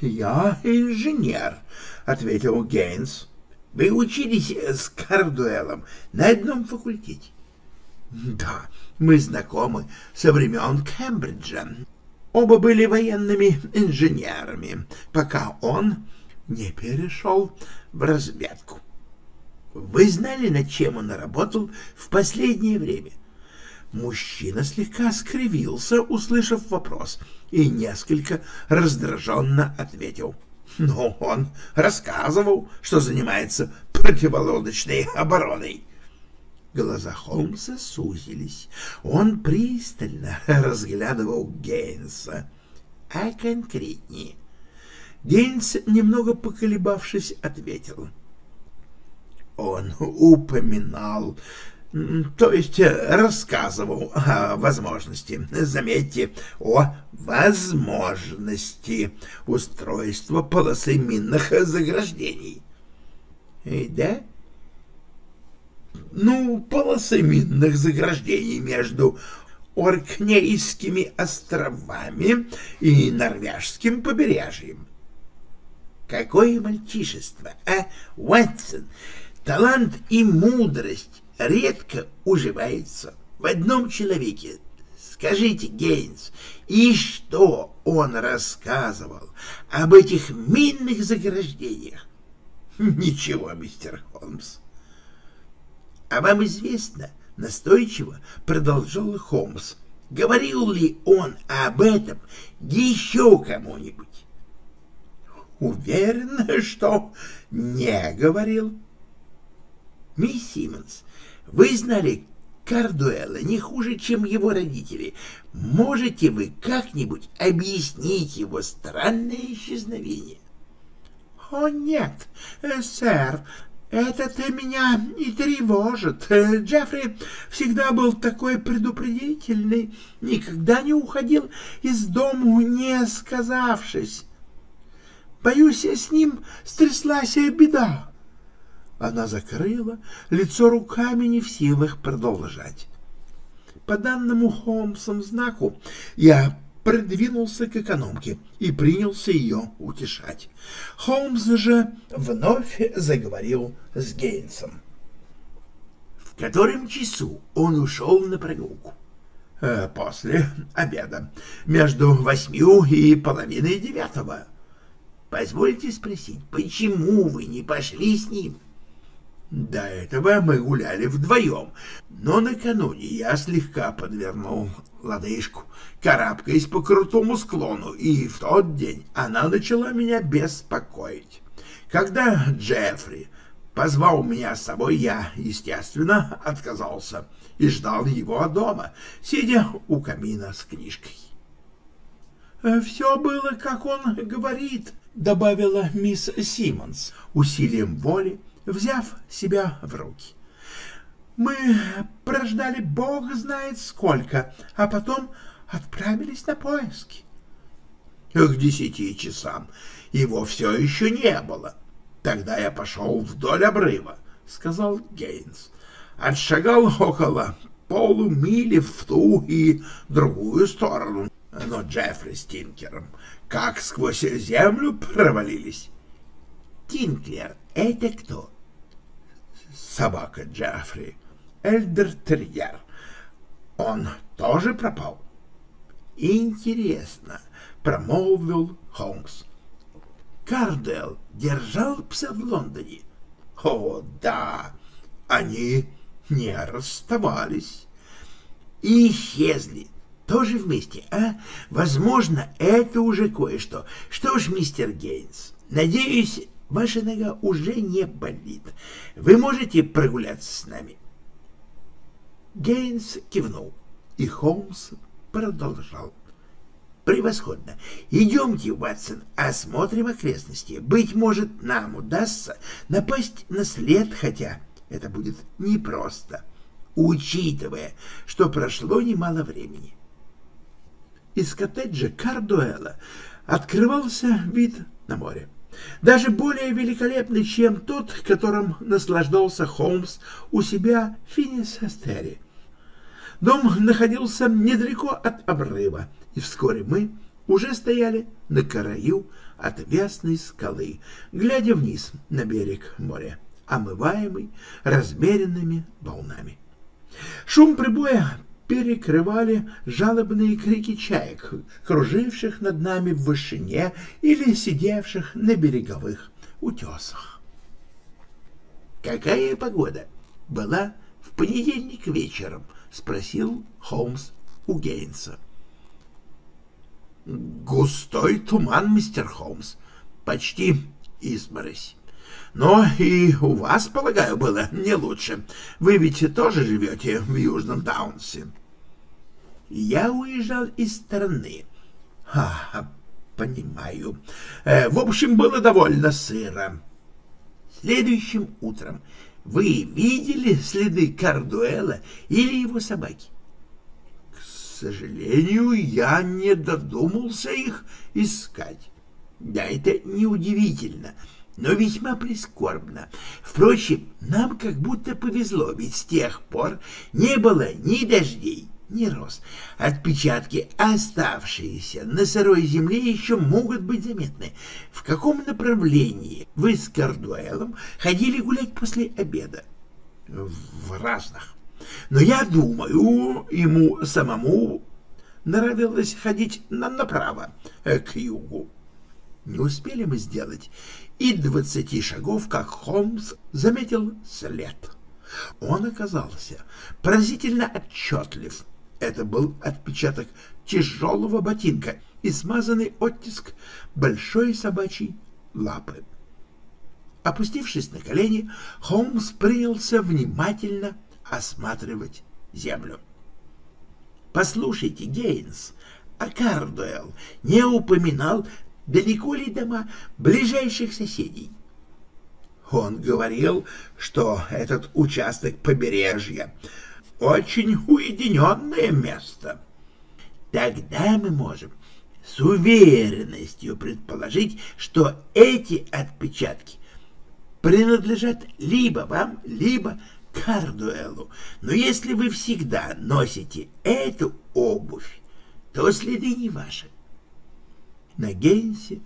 «Я инженер», — ответил Гейнс. «Вы учились с Кардуэлом на одном факультете?» «Да, мы знакомы со времен Кембриджа. Оба были военными инженерами, пока он не перешел в разведку. Вы знали, над чем он работал в последнее время? Мужчина слегка скривился, услышав вопрос, и несколько раздраженно ответил. Но он рассказывал, что занимается противолодочной обороной. Глаза Холмса сузились. Он пристально разглядывал Гейнса. А конкретнее. Гейнс, немного поколебавшись, ответил — он упоминал, то есть рассказывал о возможности, заметьте, о возможности устройства полосы минных заграждений. И да? Ну, полосы минных заграждений между Оркнейскими островами и Норвежским побережьем. Какое мальчишество, а, Уотсон? Талант и мудрость редко уживаются в одном человеке. Скажите, Гейнс, и что он рассказывал об этих минных заграждениях? Ничего, мистер Холмс. А вам известно, настойчиво продолжал Холмс, говорил ли он об этом еще кому-нибудь? Уверен, что не говорил. Мисс Симмонс, вы знали Кардуэла не хуже, чем его родители. Можете вы как-нибудь объяснить его странное исчезновение? — О, нет, э, сэр, это-то меня и тревожит. Э, Джеффри всегда был такой предупредительный, никогда не уходил из дому, не сказавшись. Боюсь, с ним стряслась беда. Она закрыла лицо руками, не в силах продолжать. По данному Холмсом знаку я продвинулся к экономке и принялся ее утешать. Холмс же вновь заговорил с Гейнсом. В котором часу он ушел на прогулку? Э, после обеда, между восьмью и половиной девятого. Позвольте спросить, почему вы не пошли с ним? До этого мы гуляли вдвоем, но накануне я слегка подвернул лодыжку, карабкаясь по крутому склону, и в тот день она начала меня беспокоить. Когда Джеффри позвал меня с собой, я, естественно, отказался и ждал его дома, сидя у камина с книжкой. «Все было, как он говорит», — добавила мисс Симмонс, усилием воли, взяв себя в руки. «Мы прождали бог знает сколько, а потом отправились на поиски». К десяти часам его все еще не было. Тогда я пошел вдоль обрыва, — сказал Гейнс. Отшагал около полумили в ту и другую сторону, но Джеффри с Тинкером как сквозь землю провалились. Тинклер — это кто? Собака Джеффри, Эльдер-терьер. Он тоже пропал? Интересно, промолвил Холмс. Кардел держал пса в Лондоне? О, да, они не расставались и исчезли. Тоже вместе, а? Возможно, это уже кое-что. Что ж, мистер Гейнс, надеюсь, ваша нога уже не болит. Вы можете прогуляться с нами? Гейнс кивнул, и Холмс продолжал. Превосходно. Идемте, Ватсон, осмотрим окрестности. Быть может, нам удастся напасть на след, хотя это будет непросто, учитывая, что прошло немало времени. Из коттеджа Кардуэла открывался вид на море. Даже более великолепный, чем тот, которым наслаждался Холмс у себя в Финисестере. Дом находился недалеко от обрыва, и вскоре мы уже стояли на краю отвесной скалы, глядя вниз на берег моря, омываемый размеренными волнами. Шум прибоя перекрывали жалобные крики чаек, круживших над нами в вышине или сидевших на береговых утесах. «Какая погода была в понедельник вечером?» — спросил Холмс у Гейнса. «Густой туман, мистер Холмс, почти изморозь. Но и у вас, полагаю, было не лучше. Вы ведь тоже живете в Южном Даунсе. Я уезжал из страны. А, понимаю. Э, в общем, было довольно сыро. Следующим утром вы видели следы Кардуэла или его собаки? К сожалению, я не додумался их искать. Да, это неудивительно но весьма прискорбно. Впрочем, нам как будто повезло, ведь с тех пор не было ни дождей, ни роз. Отпечатки, оставшиеся на сырой земле, еще могут быть заметны. В каком направлении вы с Кардуэлом ходили гулять после обеда? В разных. Но я думаю, ему самому нравилось ходить на направо, э, к югу. Не успели мы сделать и двадцати шагов, как Холмс заметил след. Он оказался поразительно отчетлив. Это был отпечаток тяжелого ботинка и смазанный оттиск большой собачьей лапы. Опустившись на колени, Холмс принялся внимательно осматривать землю. «Послушайте, Гейнс, а Кардуэлл не упоминал далеко ли дома ближайших соседей. Он говорил, что этот участок побережья очень уединенное место. Тогда мы можем с уверенностью предположить, что эти отпечатки принадлежат либо вам, либо Кардуэлу. Но если вы всегда носите эту обувь, то следы не ваши. На Гейнсе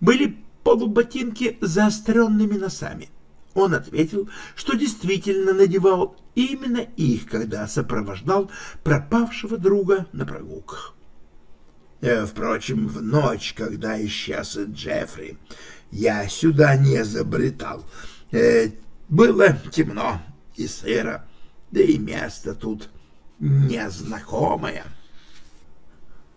были полуботинки с заостренными носами. Он ответил, что действительно надевал именно их, когда сопровождал пропавшего друга на прогулках. Э, впрочем, в ночь, когда исчез Джеффри, я сюда не забретал. Э, Было темно и сыро, да и место тут незнакомое.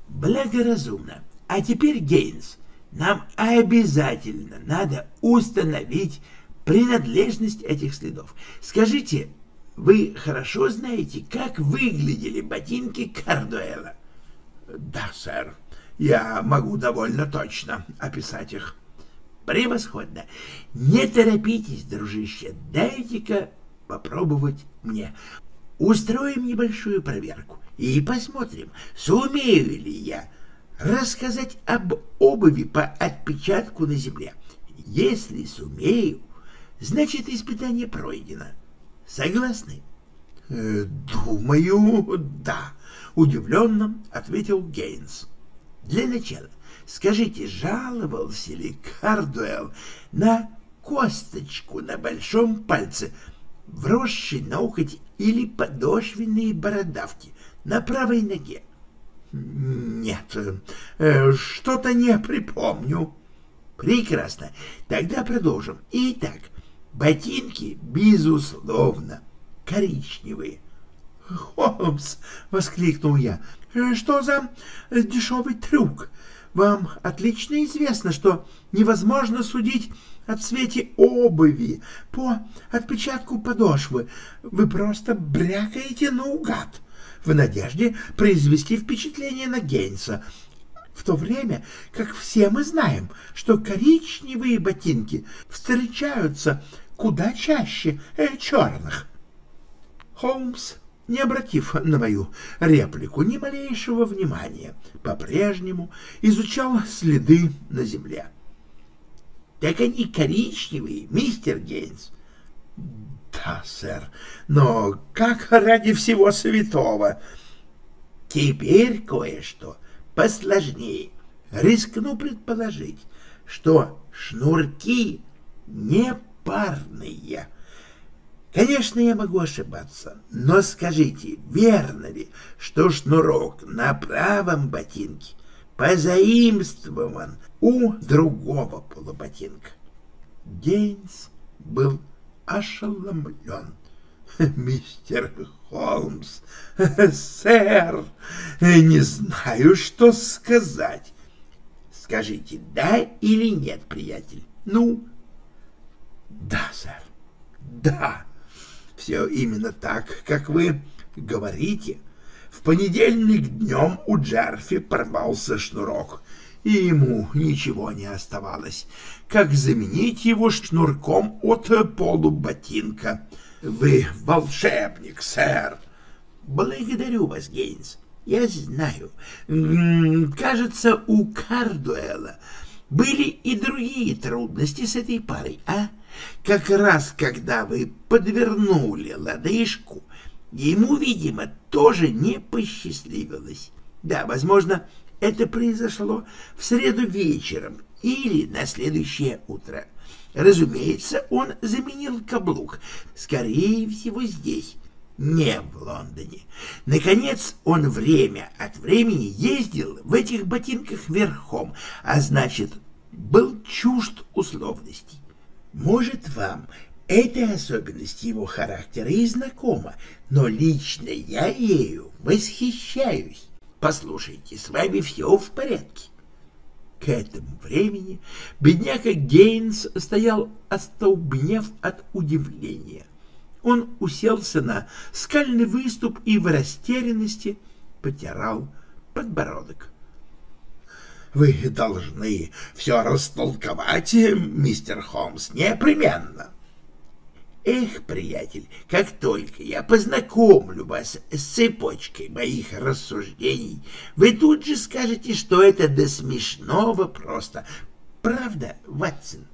Благоразумно. А теперь, Гейнс, нам обязательно надо установить принадлежность этих следов. Скажите, вы хорошо знаете, как выглядели ботинки Кардуэла? Да, сэр. Я могу довольно точно описать их. Превосходно. Не торопитесь, дружище. Дайте-ка попробовать мне. Устроим небольшую проверку и посмотрим, сумею ли я рассказать об обуви по отпечатку на земле. Если сумею, значит испытание пройдено. Согласны? Э, думаю, да, удивленно ответил Гейнс. Для начала скажите, жаловался ли Кардуэлл на косточку на большом пальце, вросший ноготь или подошвенные бородавки на правой ноге? Нет, э, что-то не припомню. Прекрасно. Тогда продолжим. Итак, ботинки, безусловно, коричневые. «Холмс!» — воскликнул я. «Что за дешевый трюк? Вам отлично известно, что невозможно судить о цвете обуви по отпечатку подошвы. Вы просто брякаете наугад в надежде произвести впечатление на Гейнса, в то время как все мы знаем, что коричневые ботинки встречаются куда чаще э, черных. Холмс не обратив на мою реплику ни малейшего внимания, по-прежнему изучал следы на земле. — Так они коричневые, мистер Гейнс. — Да, сэр, но как ради всего святого? — Теперь кое-что посложнее. Рискну предположить, что шнурки не парные. — Конечно, я могу ошибаться, но скажите, верно ли, что шнурок на правом ботинке позаимствован у другого полуботинка? Гейнс был ошеломлен. «Мистер Холмс, сэр, не знаю, что сказать. Скажите, да или нет, приятель? Ну, да, сэр, да». Все именно так, как вы говорите. В понедельник днем у Джерфи порвался шнурок, и ему ничего не оставалось, как заменить его шнурком от полуботинка. Вы волшебник, сэр. Благодарю вас, Гейнс. Я знаю. Кажется, у Кардуэла были и другие трудности с этой парой, а? Как раз когда вы подвернули лодыжку, ему, видимо, тоже не посчастливилось. Да, возможно, это произошло в среду вечером или на следующее утро. Разумеется, он заменил каблук, скорее всего, здесь, не в Лондоне. Наконец, он время от времени ездил в этих ботинках верхом, а значит, был чужд условностей. Может, вам эта особенность его характера и знакома, но лично я ею восхищаюсь. Послушайте, с вами все в порядке. К этому времени бедняка Гейнс стоял, остолбнев от удивления. Он уселся на скальный выступ и в растерянности потирал подбородок. Вы должны все растолковать, мистер Холмс, непременно. Эх, приятель, как только я познакомлю вас с цепочкой моих рассуждений, вы тут же скажете, что это до смешного просто. Правда, Ватсон?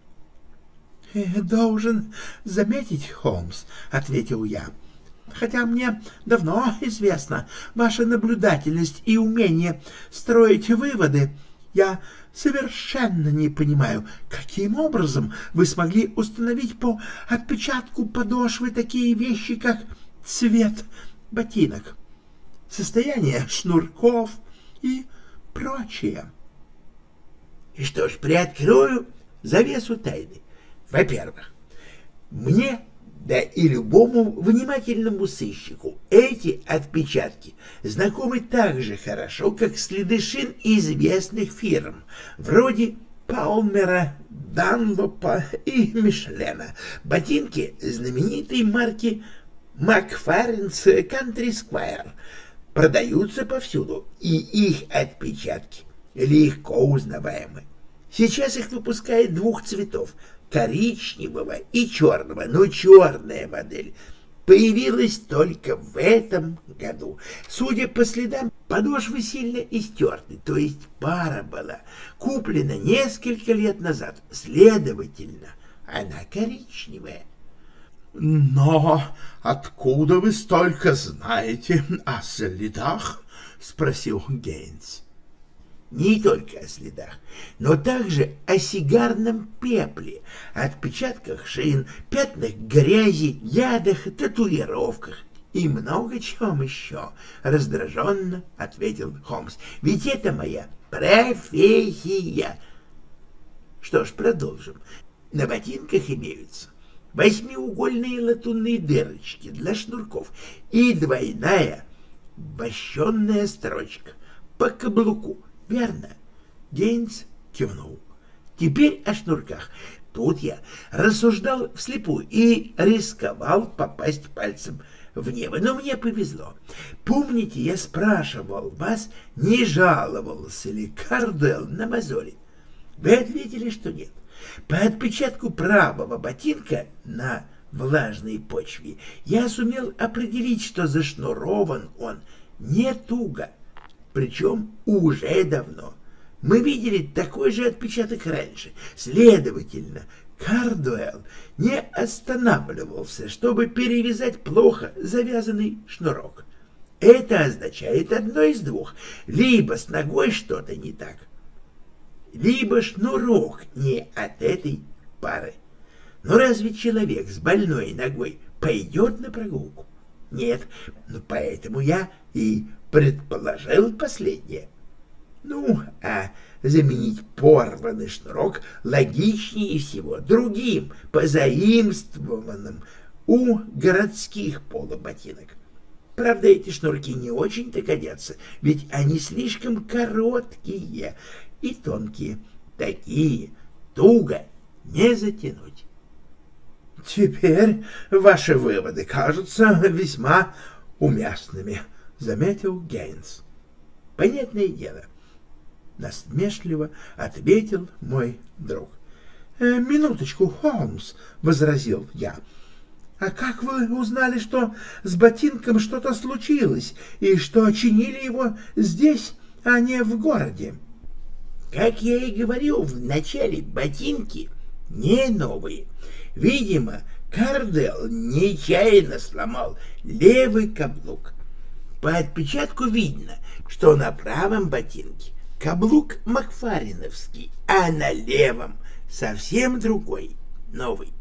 «Э, — Должен заметить, Холмс, — ответил я, — хотя мне давно известна ваша наблюдательность и умение строить выводы, — я совершенно не понимаю, каким образом вы смогли установить по отпечатку подошвы такие вещи, как цвет ботинок, состояние шнурков и прочее. И что ж, приоткрою завесу тайны. Во-первых, мне Да и любому внимательному сыщику эти отпечатки знакомы так же хорошо, как следы шин известных фирм, вроде Палмера, Данлопа и Мишлена. Ботинки знаменитой марки Макфаренс Country Squire продаются повсюду, и их отпечатки легко узнаваемы. Сейчас их выпускают двух цветов коричневого и черного, но черная модель появилась только в этом году. Судя по следам, подошвы сильно истерты, то есть пара была куплена несколько лет назад, следовательно, она коричневая. «Но откуда вы столько знаете о следах?» — спросил Гейнс не только о следах, но также о сигарном пепле, отпечатках шин, пятнах грязи, ядах, татуировках и много чем еще, — раздраженно ответил Холмс. — Ведь это моя профессия. Что ж, продолжим. На ботинках имеются восьмиугольные латунные дырочки для шнурков и двойная вощенная строчка по каблуку — Верно. Гейнс кивнул. Теперь о шнурках. Тут я рассуждал вслепую и рисковал попасть пальцем в небо, но мне повезло. Помните, я спрашивал вас, не жаловался ли Кардел на мозоли? Вы ответили, что нет. По отпечатку правого ботинка на влажной почве я сумел определить, что зашнурован он не туго, причем уже давно. Мы видели такой же отпечаток раньше. Следовательно, Кардуэлл не останавливался, чтобы перевязать плохо завязанный шнурок. Это означает одно из двух. Либо с ногой что-то не так, либо шнурок не от этой пары. Но разве человек с больной ногой пойдет на прогулку? Нет, ну поэтому я и предположил последнее. Ну, а заменить порванный шнурок логичнее всего другим, позаимствованным у городских полуботинок. Правда, эти шнурки не очень-то годятся, ведь они слишком короткие и тонкие. Такие туго не затянуть. Теперь ваши выводы кажутся весьма уместными, заметил Гейнс. Понятное дело, насмешливо ответил мой друг. «Э, минуточку, Холмс, возразил я. А как вы узнали, что с ботинком что-то случилось и что чинили его здесь, а не в городе? Как я и говорил в начале, ботинки не новые. Видимо, Кардел нечаянно сломал левый каблук. По отпечатку видно, что на правом ботинке каблук Макфариновский, а на левом совсем другой, новый.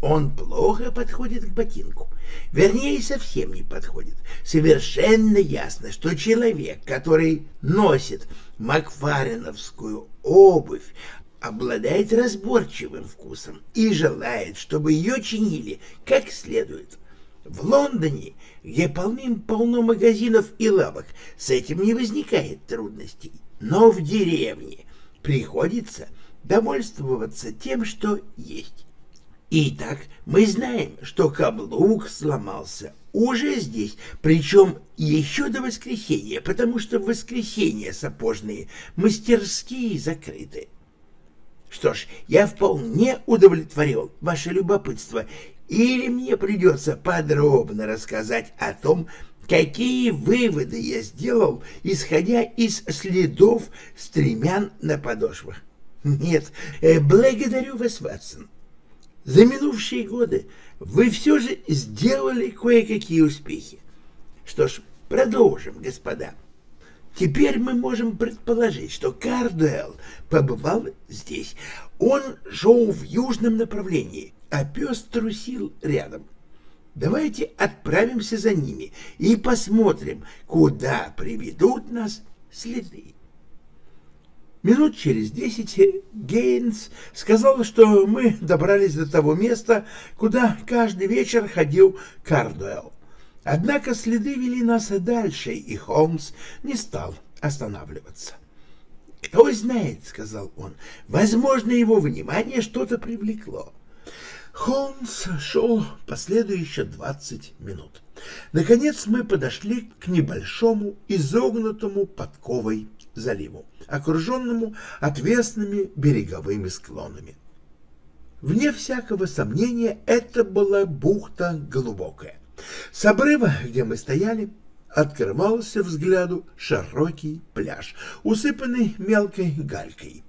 Он плохо подходит к ботинку. Вернее, совсем не подходит. Совершенно ясно, что человек, который носит макфариновскую обувь, обладает разборчивым вкусом и желает, чтобы ее чинили как следует. В Лондоне, где полным-полно магазинов и лавок, с этим не возникает трудностей. Но в деревне приходится довольствоваться тем, что есть. Итак, мы знаем, что каблук сломался уже здесь, причем еще до воскресенья, потому что в воскресенье сапожные мастерские закрыты. Что ж, я вполне удовлетворил ваше любопытство или мне придется подробно рассказать о том, какие выводы я сделал, исходя из следов стремян на подошвах. Нет, э, благодарю вас, Ватсон. За минувшие годы вы все же сделали кое-какие успехи. Что ж, продолжим, господа. Теперь мы можем предположить, что Кардуэлл побывал здесь. Он шел в южном направлении, а пес трусил рядом. Давайте отправимся за ними и посмотрим, куда приведут нас следы. Минут через десять Гейнс сказал, что мы добрались до того места, куда каждый вечер ходил Кардуэлл. Однако следы вели нас дальше, и Холмс не стал останавливаться. «Кто знает», — сказал он, — «возможно, его внимание что-то привлекло». Холмс шел последующие двадцать минут. Наконец мы подошли к небольшому изогнутому подковой заливу, окруженному отвесными береговыми склонами. Вне всякого сомнения, это была бухта глубокая. С обрыва, где мы стояли, открывался взгляду широкий пляж, усыпанный мелкой галькой.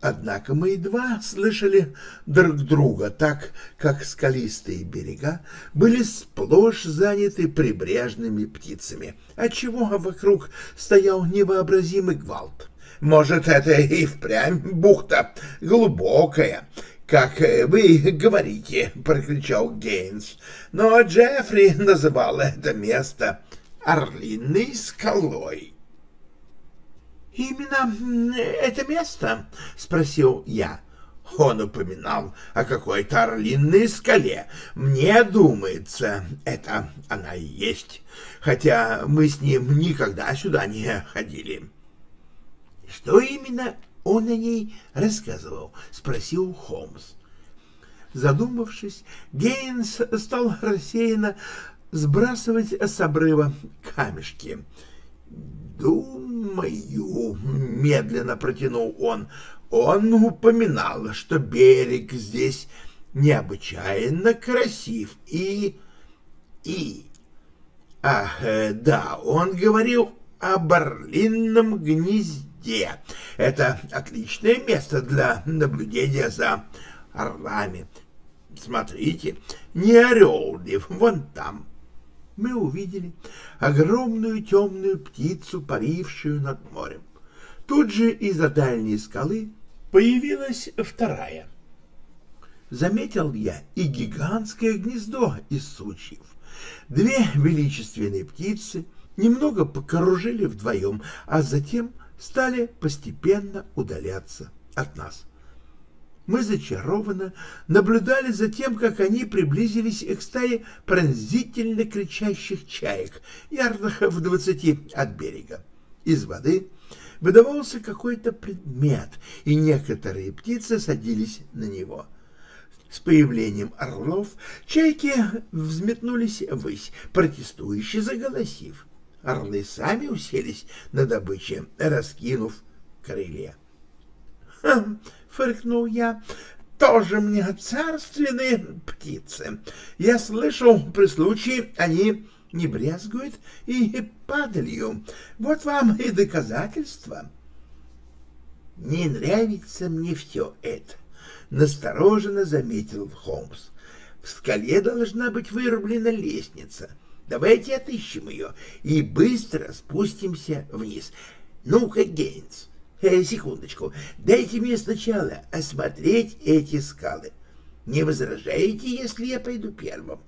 Однако мы едва слышали друг друга, так как скалистые берега были сплошь заняты прибрежными птицами, отчего вокруг стоял невообразимый гвалт. «Может, это и впрямь бухта глубокая, как вы говорите», — прокричал Гейнс. «Но Джеффри называл это место Орлиной скалой». «Именно это место?» — спросил я. Он упоминал о какой-то орлиной скале. Мне думается, это она и есть, хотя мы с ним никогда сюда не ходили. — Что именно он о ней рассказывал? — спросил Холмс. Задумавшись, Гейнс стал рассеянно сбрасывать с обрыва камешки. «Думаю», — медленно протянул он, — «он упоминал, что берег здесь необычайно красив и... и... Ах, э, да, он говорил о Барлинном гнезде. Это отличное место для наблюдения за орлами. Смотрите, не орел ли вон там?» Мы увидели огромную темную птицу, парившую над морем. Тут же из-за дальней скалы появилась вторая. Заметил я и гигантское гнездо из сучьев. Две величественные птицы немного покоружили вдвоем, а затем стали постепенно удаляться от нас. Мы зачарованно наблюдали за тем, как они приблизились к стае пронзительно кричащих чаек, ярдах в двадцати от берега. Из воды выдавался какой-то предмет, и некоторые птицы садились на него. С появлением орлов чайки взметнулись ввысь, протестующе заголосив. Орлы сами уселись на добыче, раскинув крылья. Фыркнул я. «Тоже мне царственные птицы. Я слышал, при случае они не брезгуют и падалью. Вот вам и доказательство». «Не нравится мне все это», — настороженно заметил Холмс. «В скале должна быть вырублена лестница. Давайте отыщем ее и быстро спустимся вниз. Ну-ка, Гейнс, секундочку, дайте мне сначала осмотреть эти скалы. Не возражаете, если я пойду первым?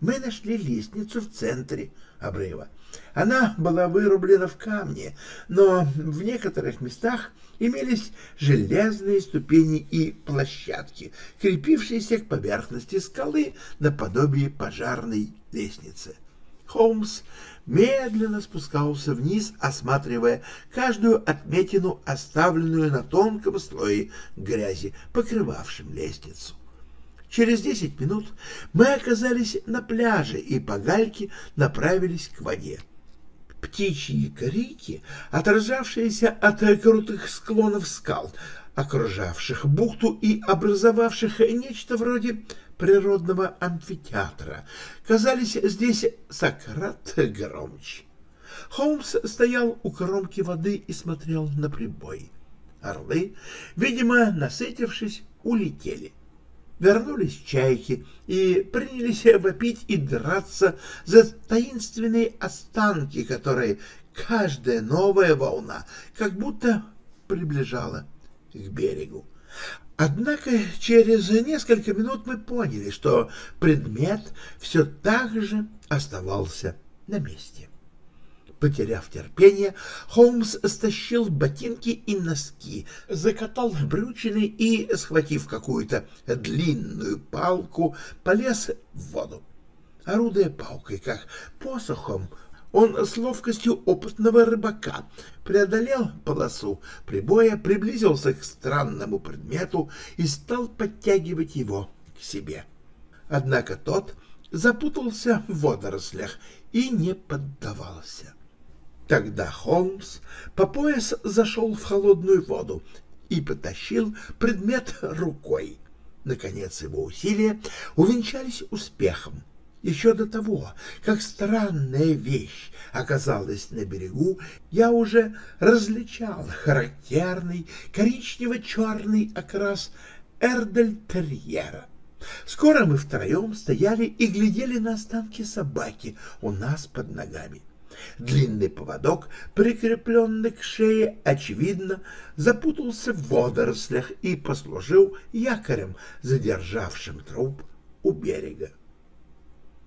Мы нашли лестницу в центре обрыва. Она была вырублена в камне, но в некоторых местах имелись железные ступени и площадки, крепившиеся к поверхности скалы наподобие пожарной лестницы. Холмс медленно спускался вниз, осматривая каждую отметину, оставленную на тонком слое грязи, покрывавшем лестницу. Через десять минут мы оказались на пляже и по гальке направились к воде. Птичьи крики, отражавшиеся от крутых склонов скал, окружавших бухту и образовавших нечто вроде природного амфитеатра, казались здесь Сократ громче. Холмс стоял у кромки воды и смотрел на прибой. Орлы, видимо, насытившись, улетели. Вернулись чайки и принялись вопить и драться за таинственные останки, которые каждая новая волна как будто приближала к берегу. Однако через несколько минут мы поняли, что предмет все так же оставался на месте. Потеряв терпение, Холмс стащил ботинки и носки, закатал брючины и, схватив какую-то длинную палку, полез в воду. Орудуя палкой, как посохом, он с ловкостью опытного рыбака преодолел полосу прибоя, приблизился к странному предмету и стал подтягивать его к себе. Однако тот запутался в водорослях и не поддавался. Тогда Холмс по пояс зашел в холодную воду и потащил предмет рукой. Наконец его усилия увенчались успехом. Еще до того, как странная вещь оказалась на берегу, я уже различал характерный коричнево-черный окрас эрдельтерьера. Скоро мы втроем стояли и глядели на останки собаки у нас под ногами. Длинный поводок, прикрепленный к шее, очевидно, запутался в водорослях и послужил якорем, задержавшим труп у берега. —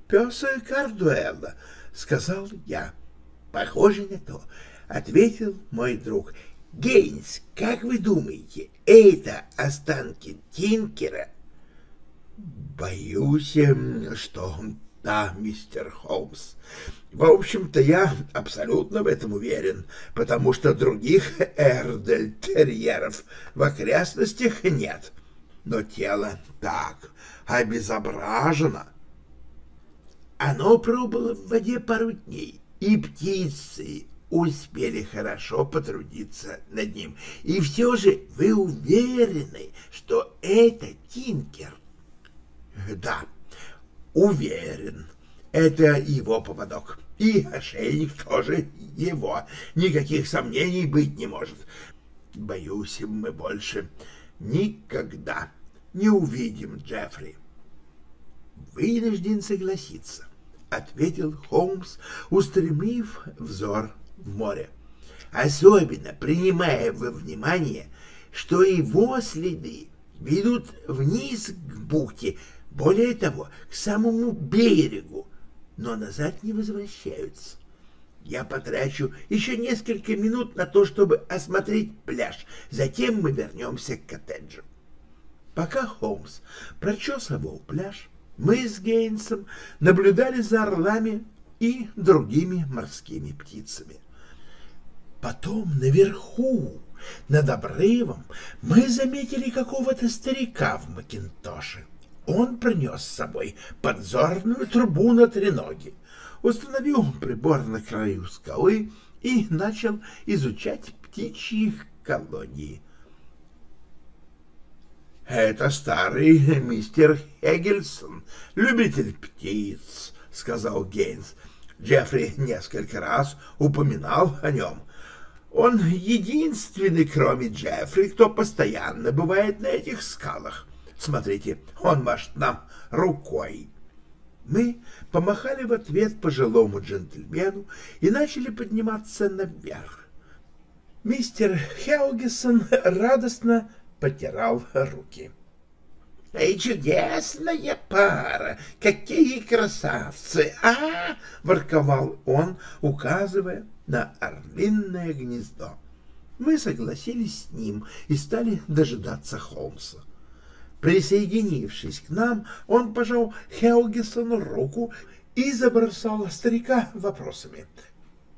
Пес Кардуэлла, — сказал я. — Похоже на то, — ответил мой друг. — Гейнс, как вы думаете, это останки Тинкера? — Боюсь, эм, что да, мистер Холмс. В общем-то, я абсолютно в этом уверен, потому что других эрдельтерьеров в окрестностях нет. Но тело так обезображено. Оно пробыло в воде пару дней, и птицы успели хорошо потрудиться над ним. И все же вы уверены, что это Тинкер? Да, уверен. Это его поводок. И ошейник тоже его. Никаких сомнений быть не может. Боюсь, мы больше никогда не увидим Джеффри. Вынужден согласиться, — ответил Холмс, устремив взор в море. Особенно принимая во внимание, что его следы ведут вниз к бухте, более того, к самому берегу, но назад не возвращаются. Я потрачу еще несколько минут на то, чтобы осмотреть пляж. Затем мы вернемся к коттеджу. Пока Холмс прочесывал пляж, мы с Гейнсом наблюдали за орлами и другими морскими птицами. Потом наверху, над обрывом, мы заметили какого-то старика в Макинтоше он принес с собой подзорную трубу на треноге, установил прибор на краю скалы и начал изучать птичьи колонии. «Это старый мистер Хегельсон, любитель птиц», — сказал Гейнс. Джеффри несколько раз упоминал о нем. Он единственный, кроме Джеффри, кто постоянно бывает на этих скалах. Смотрите, он машет нам рукой. Мы помахали в ответ пожилому джентльмену и начали подниматься наверх. Мистер Хелгисон радостно потирал руки. — Эй, чудесная пара! Какие красавцы! А! — ворковал он, указывая на орлиное гнездо. Мы согласились с ним и стали дожидаться Холмса. Присоединившись к нам, он пожал Хелгисону руку и забросал старика вопросами.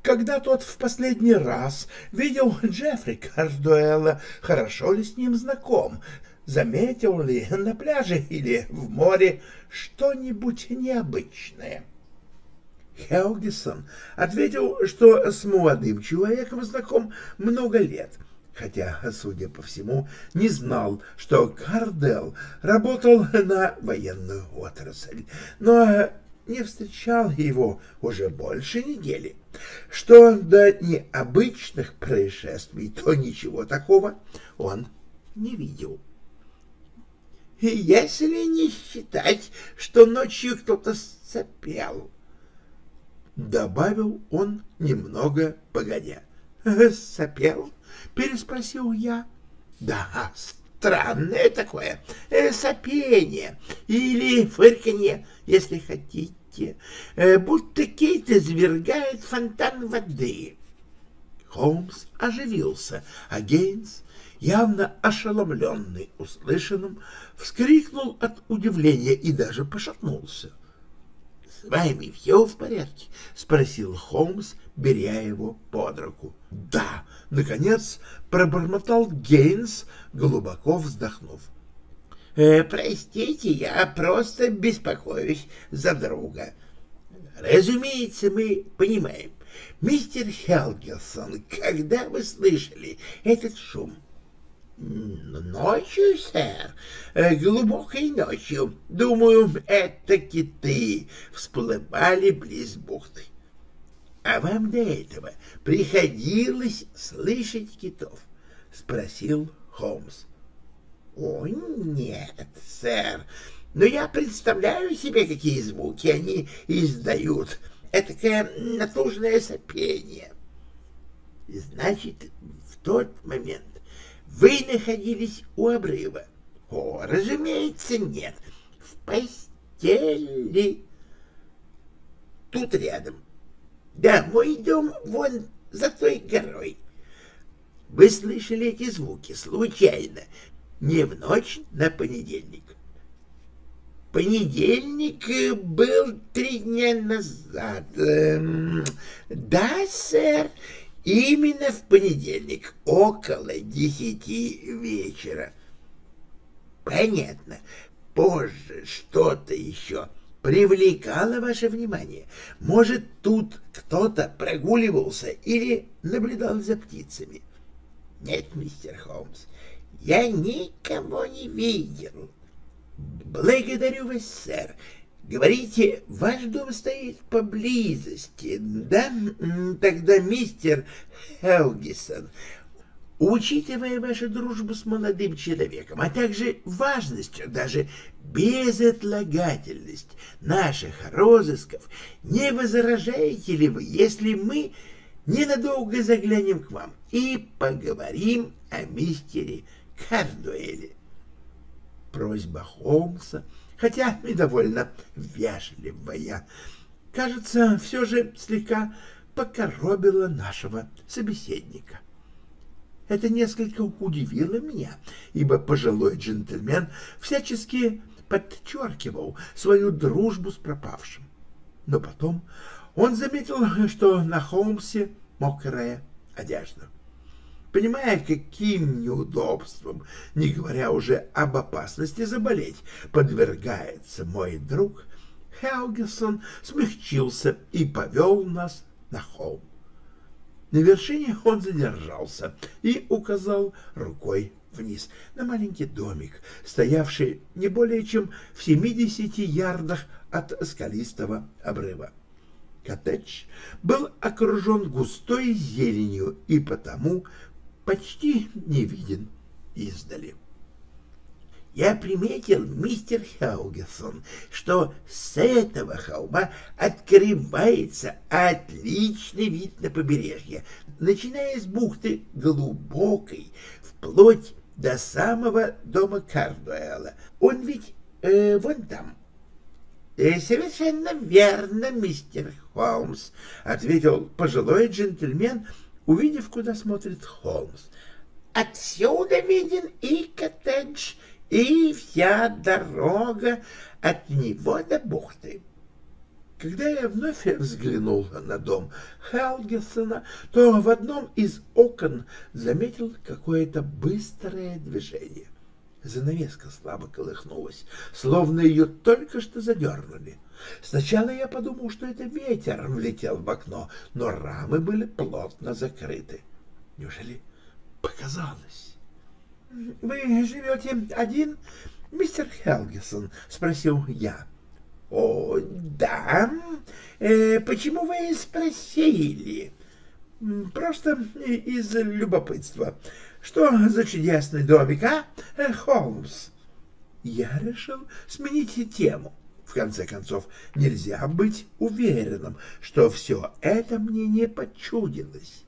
Когда тот в последний раз видел Джеффри Кардуэлла, хорошо ли с ним знаком, заметил ли на пляже или в море что-нибудь необычное. Хелгисон ответил, что с молодым человеком знаком много лет — хотя, судя по всему, не знал, что Кардел работал на военную отрасль, но не встречал его уже больше недели. Что до необычных происшествий, то ничего такого он не видел. Если не считать, что ночью кто-то сопел, добавил он немного погодя. Сопел? — переспросил я. — Да, странное такое э, сопение или фырканье, если хотите. Комнате, э, будто Кейт извергает фонтан воды. Холмс оживился, а Гейнс, явно ошеломленный услышанным, вскрикнул от удивления и даже пошатнулся. — С вами все в порядке? — спросил Холмс, беря его под руку. — Да, — наконец пробормотал Гейнс, глубоко вздохнув. «Э, «Простите, я просто беспокоюсь за друга. Разумеется, мы понимаем. Мистер Хелгелсон, когда вы слышали этот шум?» «Ночью, сэр, э, глубокой ночью. Думаю, это киты всплывали близ бухты. А вам до этого приходилось слышать китов? — спросил Холмс. — О, нет, сэр, но я представляю себе, какие звуки они издают. Этакое натужное сопение. Значит, в тот момент вы находились у обрыва? О, разумеется, нет. В постели. Тут рядом. Да, мой дом вон за той горой. Вы слышали эти звуки случайно, не в ночь на понедельник. Понедельник был три дня назад. Эм, да, сэр, именно в понедельник, около десяти вечера. Понятно. Позже что-то еще привлекало ваше внимание? Может, тут кто-то прогуливался или наблюдал за птицами? Нет, мистер Холмс, я никого не видел. Благодарю вас, сэр. Говорите, ваш дом стоит поблизости, да? Тогда мистер Хелгисон Учитывая вашу дружбу с молодым человеком, а также важность, даже безотлагательность наших розысков, не возражаете ли вы, если мы ненадолго заглянем к вам и поговорим о мистере Кардуэле? Просьба Холмса, хотя и довольно вежливая, кажется, все же слегка покоробила нашего собеседника. Это несколько удивило меня, ибо пожилой джентльмен всячески подчеркивал свою дружбу с пропавшим. Но потом он заметил, что на Холмсе мокрая одежда. Понимая, каким неудобством, не говоря уже об опасности заболеть, подвергается мой друг, Хелгесон смягчился и повел нас на холм. На вершине он задержался и указал рукой вниз на маленький домик, стоявший не более чем в 70 ярдах от скалистого обрыва. Коттедж был окружен густой зеленью и потому почти не виден издали я приметил, мистер Хаугесон, что с этого холма открывается отличный вид на побережье, начиная с бухты глубокой, вплоть до самого дома Кардуэлла. Он ведь э, вон там. «Э, — Совершенно верно, мистер Холмс, — ответил пожилой джентльмен, увидев, куда смотрит Холмс. — Отсюда виден и коттедж, и вся дорога от него до бухты. Когда я вновь взглянул на дом Хелгесона, то в одном из окон заметил какое-то быстрое движение. Занавеска слабо колыхнулась, словно ее только что задернули. Сначала я подумал, что это ветер влетел в окно, но рамы были плотно закрыты. Неужели показалось? — Вы живете один, мистер Хелгисон? — спросил я. — О, да. Э, почему вы спросили? — Просто из любопытства. Что за чудесный домик, а, Холмс? Я решил сменить тему. В конце концов, нельзя быть уверенным, что все это мне не почудилось.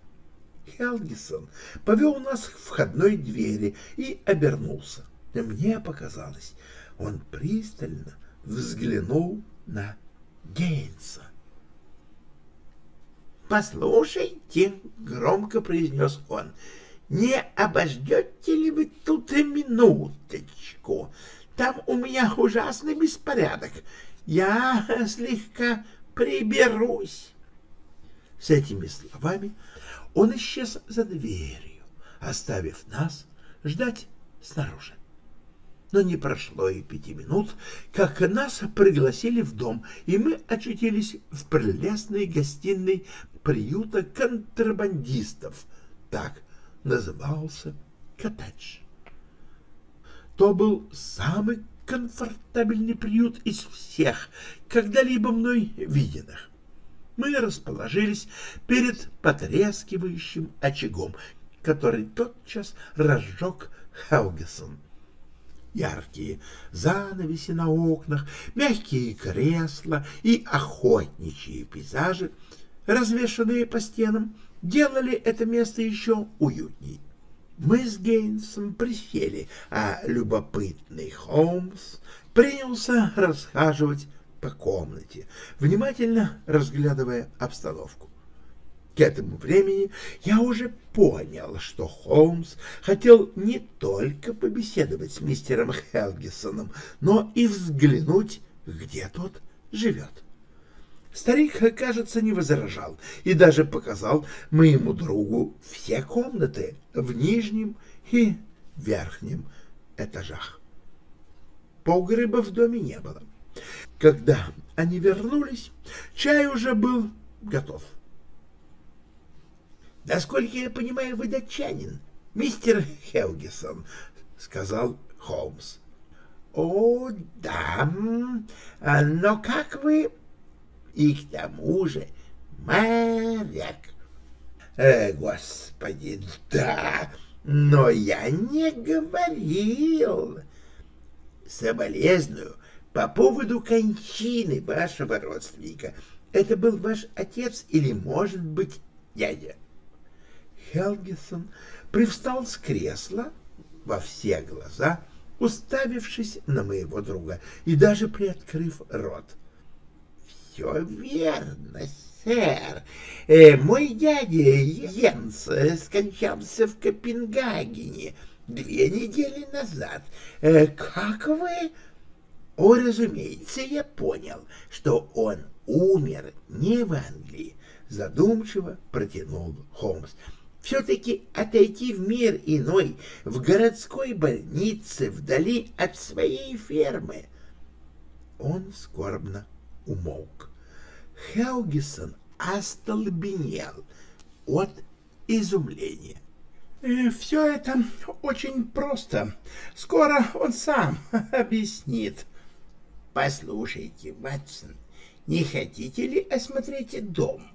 Хелгисон повел нас к входной двери и обернулся. Мне показалось, он пристально взглянул на Гейнса. «Послушайте», — громко произнес он, — «не обождете ли вы тут и минуточку? Там у меня ужасный беспорядок. Я слегка приберусь». С этими словами он исчез за дверью, оставив нас ждать снаружи. Но не прошло и пяти минут, как нас пригласили в дом, и мы очутились в прелестной гостиной приюта контрабандистов. Так назывался коттедж. То был самый комфортабельный приют из всех, когда-либо мной виденных. Мы расположились перед потрескивающим очагом, который тотчас разжег Хелгесон. Яркие занавеси на окнах, мягкие кресла и охотничьи пейзажи, развешанные по стенам, делали это место еще уютней. Мы с Гейнсом присели, а любопытный Холмс принялся расхаживать по комнате, внимательно разглядывая обстановку. К этому времени я уже понял, что Холмс хотел не только побеседовать с мистером Хелгисоном, но и взглянуть, где тот живет. Старик, кажется, не возражал и даже показал моему другу все комнаты в нижнем и верхнем этажах. Погреба в доме не было. Когда они вернулись, чай уже был готов. — Насколько я понимаю, вы датчанин, мистер Хелгисон, — сказал Холмс. — О, да, но как вы и к тому же моряк. Э, господи, да, но я не говорил. Соболезную по поводу кончины вашего родственника. Это был ваш отец или, может быть, дядя? Хелгисон привстал с кресла во все глаза, уставившись на моего друга и даже приоткрыв рот. — все верно, сэр. Э, мой дядя Йенс скончался в Копенгагене две недели назад. Э, как вы? О, разумеется, я понял, что он умер не в Англии, задумчиво протянул Холмс. Все-таки отойти в мир иной, в городской больнице, вдали от своей фермы. Он скорбно умолк. Хелгисон остолбенел от изумления. «Э, «Все это очень просто. Скоро он сам объяснит». «Послушайте, Ватсон, не хотите ли осмотреть дом?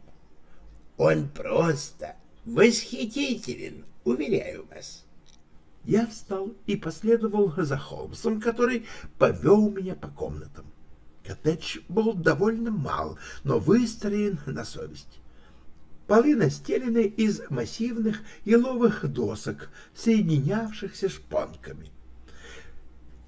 Он просто восхитителен, уверяю вас». Я встал и последовал за Холмсом, который повел меня по комнатам. Коттедж был довольно мал, но выстроен на совесть. Полы настелены из массивных еловых досок, соединявшихся шпонками.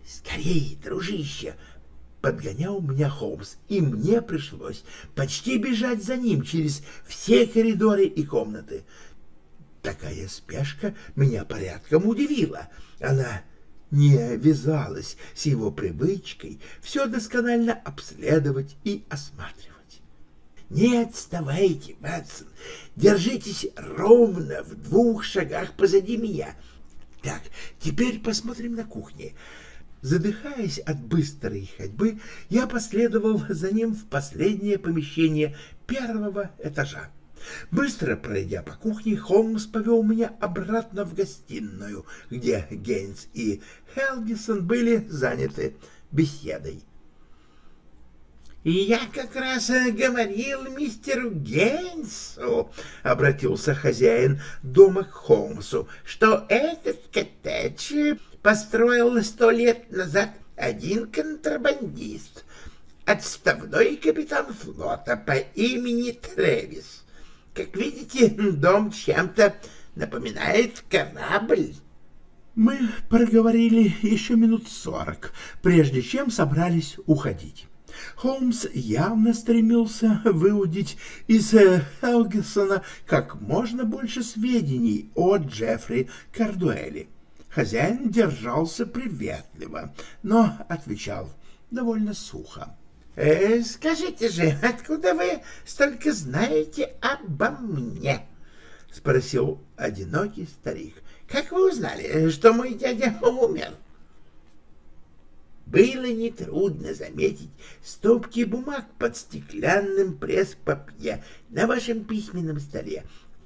«Скорее, дружище!» — подгонял меня Холмс, и мне пришлось почти бежать за ним через все коридоры и комнаты. Такая спешка меня порядком удивила. Она не вязалась с его привычкой все досконально обследовать и осматривать. «Не отставайте, Ватсон, держитесь ровно в двух шагах позади меня. Так, теперь посмотрим на кухне». Задыхаясь от быстрой ходьбы, я последовал за ним в последнее помещение первого этажа. Быстро пройдя по кухне, Холмс повел меня обратно в гостиную, где Гейнс и Хелгисон были заняты беседой. «Я как раз говорил мистеру Гейнсу, — обратился хозяин дома к Холмсу, — что этот коттедж построил сто лет назад один контрабандист, отставной капитан флота по имени Тревис. Как видите, дом чем-то напоминает корабль. Мы проговорили еще минут сорок, прежде чем собрались уходить. Холмс явно стремился выудить из э, Хелгесона как можно больше сведений о Джеффри Кардуэле. Хозяин держался приветливо, но отвечал довольно сухо. «Э, «Скажите же, откуда вы столько знаете обо мне?» — спросил одинокий старик. «Как вы узнали, что мой дядя умер?» Было нетрудно заметить стопки бумаг под стеклянным пресс-папье на вашем письменном столе.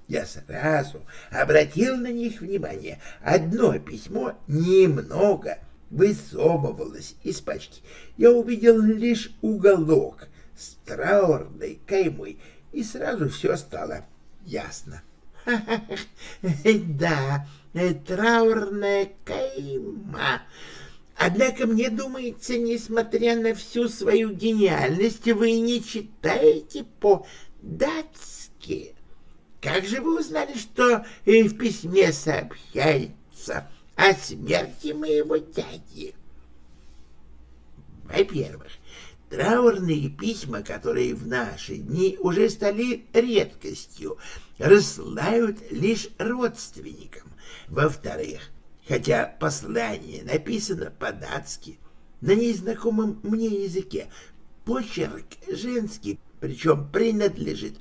Я сразу обратил на них внимание. Одно письмо немного высовывалось из пачки. Я увидел лишь уголок с траурной каймой, и сразу все стало ясно. Да, траурная кайма. Однако мне думается, несмотря на всю свою гениальность, вы не читаете по-датски. Как же вы узнали, что в письме сообщается о смерти моего дяди? Во-первых, траурные письма, которые в наши дни уже стали редкостью, рассылают лишь родственникам. Во-вторых, хотя послание написано по-датски, на незнакомом мне языке, почерк женский, причем принадлежит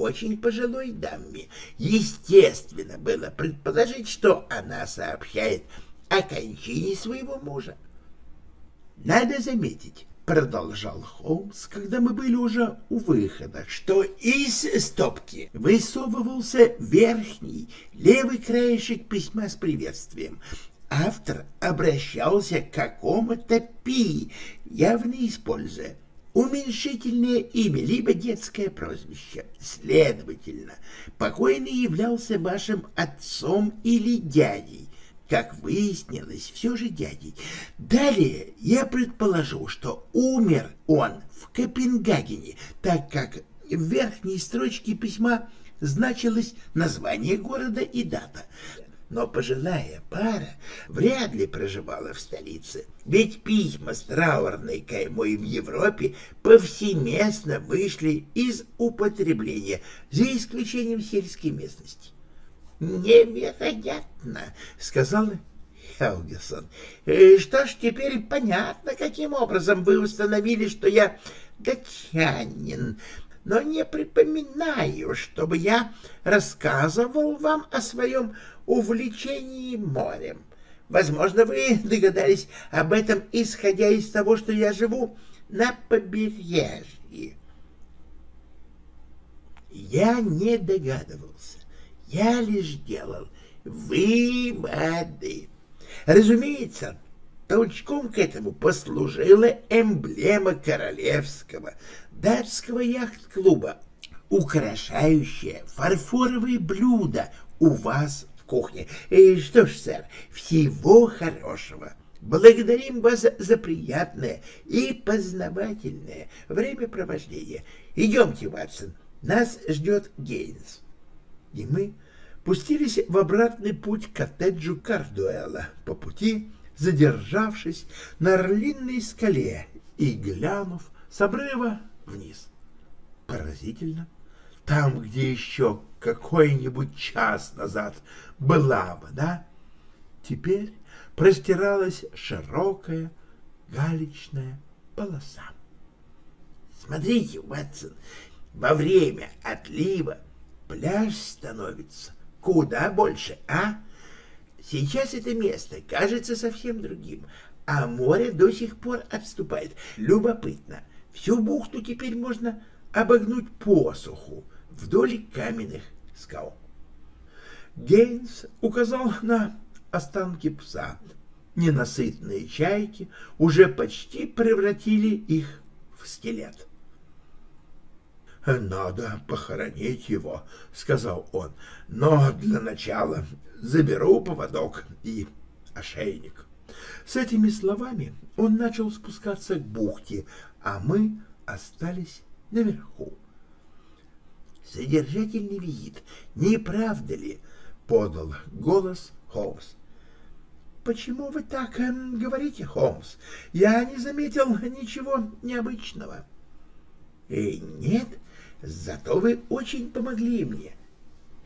очень пожилой даме. Естественно было предположить, что она сообщает о кончине своего мужа. Надо заметить, продолжал Холмс, когда мы были уже у выхода, что из стопки высовывался верхний, левый краешек письма с приветствием. Автор обращался к какому-то пи, явно используя уменьшительное имя, либо детское прозвище. Следовательно, покойный являлся вашим отцом или дядей, как выяснилось, все же дядей. Далее я предположу, что умер он в Копенгагене, так как в верхней строчке письма значилось название города и дата. Но пожилая пара вряд ли проживала в столице, ведь письма с траурной каймой в Европе повсеместно вышли из употребления, за исключением сельской местности. «Невероятно!» — сказал Хелгесон. «Э, «Что ж, теперь понятно, каким образом вы установили, что я датчанин, но не припоминаю, чтобы я рассказывал вам о своем увлечении морем. Возможно, вы догадались об этом, исходя из того, что я живу на побережье. Я не догадывался. Я лишь делал выводы. Разумеется, толчком к этому послужила эмблема королевского датского яхт-клуба, украшающая фарфоровые блюда у вас кухне. И что ж, сэр, всего хорошего. Благодарим вас за приятное и познавательное времяпровождение. Идемте, Ватсон, нас ждет Гейнс и мы пустились в обратный путь к коттеджу Кардуэла, по пути задержавшись на орлинной скале и глянув с обрыва вниз. Поразительно, там, где еще какой-нибудь час назад была вода, теперь простиралась широкая галечная полоса. Смотрите, Уэтсон, во время отлива пляж становится куда больше, а? Сейчас это место кажется совсем другим, а море до сих пор отступает. Любопытно, всю бухту теперь можно обогнуть посуху вдоль каменных скал. Гейнс указал на останки пса. Ненасытные чайки уже почти превратили их в скелет. «Надо похоронить его», — сказал он, — «но для начала заберу поводок и ошейник». С этими словами он начал спускаться к бухте, а мы остались наверху. «Содержательный визит, не правда ли?» — подал голос Холмс. почему вы так эм, говорите, Холмс? Я не заметил ничего необычного. Э, нет, зато вы очень помогли мне.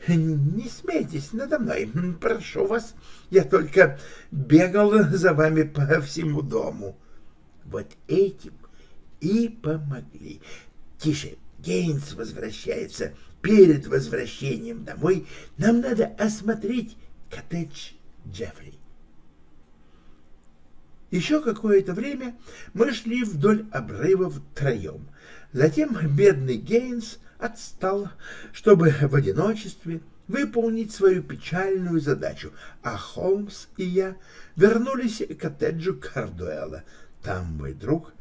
Не смейтесь надо мной, прошу вас. Я только бегал за вами по всему дому. Вот этим и помогли. Тише, Гейнс возвращается. Перед возвращением домой нам надо осмотреть коттедж Джеффри. Еще какое-то время мы шли вдоль обрыва втроем. Затем бедный Гейнс отстал, чтобы в одиночестве выполнить свою печальную задачу, а Холмс и я вернулись к коттеджу Кардуэлла. Там мой друг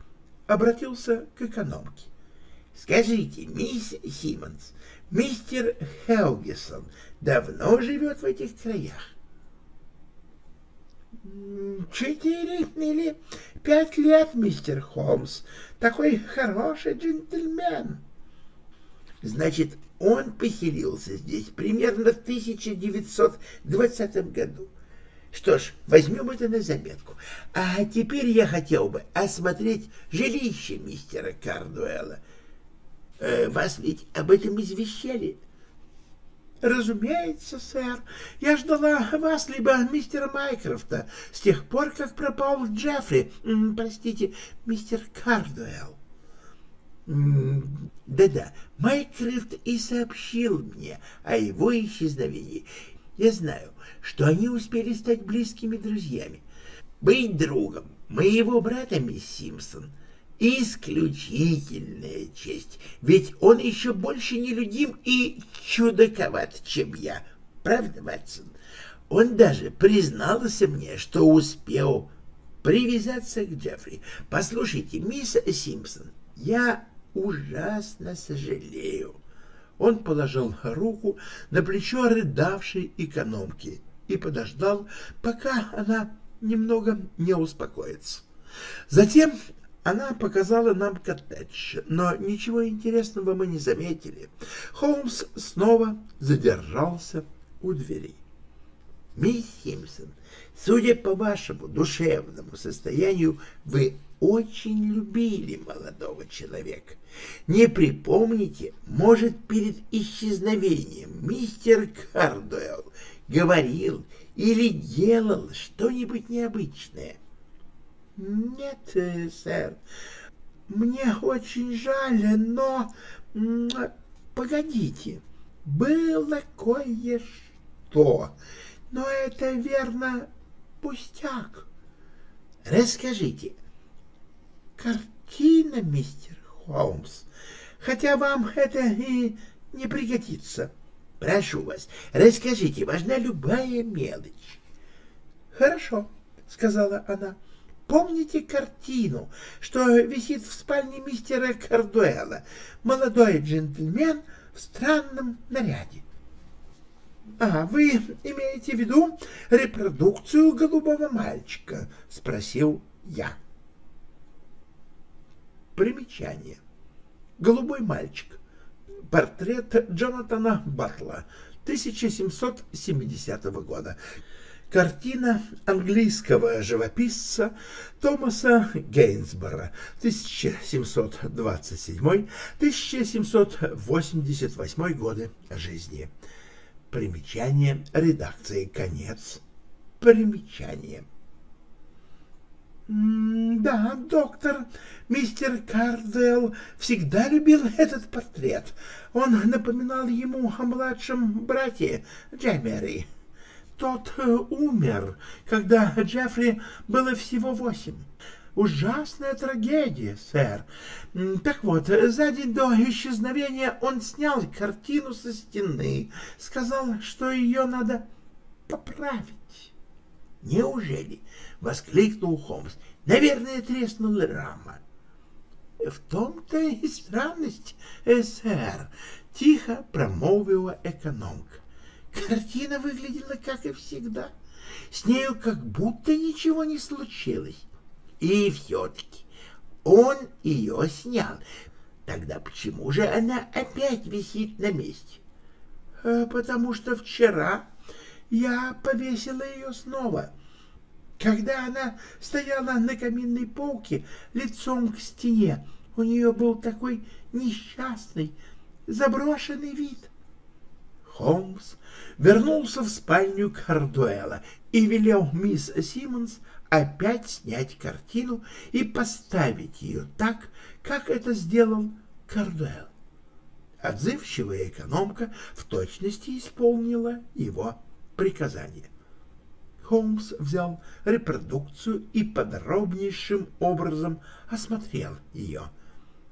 обратился к экономке. — Скажите, мисс Симмонс, мистер Хелгисон давно живет в этих краях? Четыре или пять лет, мистер Холмс. Такой хороший джентльмен. Значит, он поселился здесь примерно в 1920 году. Что ж, возьмем это на заметку. А теперь я хотел бы осмотреть жилище мистера Кардуэлла. Э, вас ведь об этом извещали? — Разумеется, сэр. Я ждала вас, либо мистера Майкрофта, с тех пор, как пропал Джеффри. Простите, мистер Кардуэлл. Да-да, Майкрофт и сообщил мне о его исчезновении. Я знаю, что они успели стать близкими друзьями. Быть другом моего брата, мисс Симпсон — исключительная честь, ведь он еще больше нелюдим и чудаковат, чем я. Правда, Ватсон? Он даже признался мне, что успел привязаться к Джеффри. Послушайте, мисс Симпсон, я ужасно сожалею. Он положил руку на плечо рыдавшей экономки и подождал, пока она немного не успокоится. Затем она показала нам коттедж, но ничего интересного мы не заметили. Холмс снова задержался у дверей. «Мисс Симпсон, судя по вашему душевному состоянию, вы очень любили молодого человека. Не припомните, может, перед исчезновением мистер Кардуэлл говорил или делал что-нибудь необычное?» Нет, э, сэр, мне очень жаль, но... Погодите, было кое-что, но это, верно, пустяк. Расскажите. Картина, мистер Холмс, хотя вам это и не пригодится. Прошу вас, расскажите, важна любая мелочь. Хорошо, сказала она. Помните картину, что висит в спальне мистера Кардуэла? Молодой джентльмен в странном наряде. — А, вы имеете в виду репродукцию голубого мальчика? — спросил я. Примечание. Голубой мальчик. Портрет Джонатана Батла 1770 года. Картина английского живописца Томаса Гейнсбора 1727-1788 годы жизни. Примечание редакции. Конец. Примечание. «Да, доктор, мистер Кардел всегда любил этот портрет. Он напоминал ему о младшем брате Джемери» тот э, умер, когда Джеффри было всего восемь. Ужасная трагедия, сэр. Так вот, за день до исчезновения он снял картину со стены, сказал, что ее надо поправить. Неужели? — воскликнул Холмс. Наверное, треснула рама. В том-то и странность, э, сэр, — тихо промолвила экономка. Картина выглядела, как и всегда. С нею как будто ничего не случилось. И все-таки он ее снял. Тогда почему же она опять висит на месте? Э, потому что вчера я повесила ее снова. Когда она стояла на каминной полке лицом к стене, у нее был такой несчастный, заброшенный вид. Холмс вернулся в спальню Кардуэла и велел мисс Симмонс опять снять картину и поставить ее так, как это сделал Кардуэлл. Отзывчивая экономка в точности исполнила его приказание. Холмс взял репродукцию и подробнейшим образом осмотрел ее.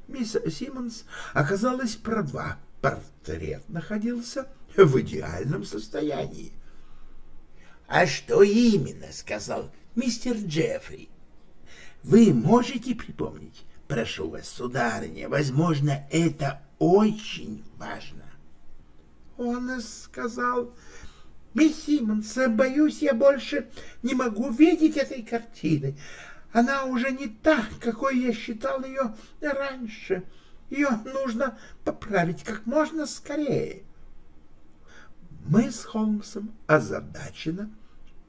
Мисс Симмонс оказалась права, портрет находился в идеальном состоянии. — А что именно? — сказал мистер Джеффри. — Вы можете припомнить? Прошу вас, сударыня, возможно, это очень важно. Он сказал, мисс Симмонс, боюсь, я больше не могу видеть этой картины. Она уже не та, какой я считал ее раньше. Ее нужно поправить как можно скорее. Мы с Холмсом озадаченно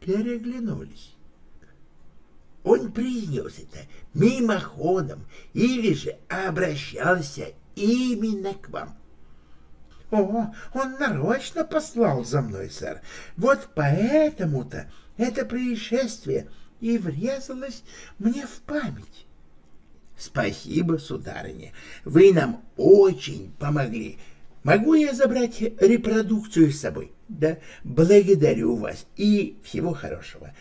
переглянулись. Он произнес это мимоходом или же обращался именно к вам. О, он нарочно послал за мной, сэр. Вот поэтому-то это происшествие и врезалось мне в память. Спасибо, сударыня, вы нам очень помогли. Могу я забрать репродукцию с собой? Да, благодарю вас и всего хорошего.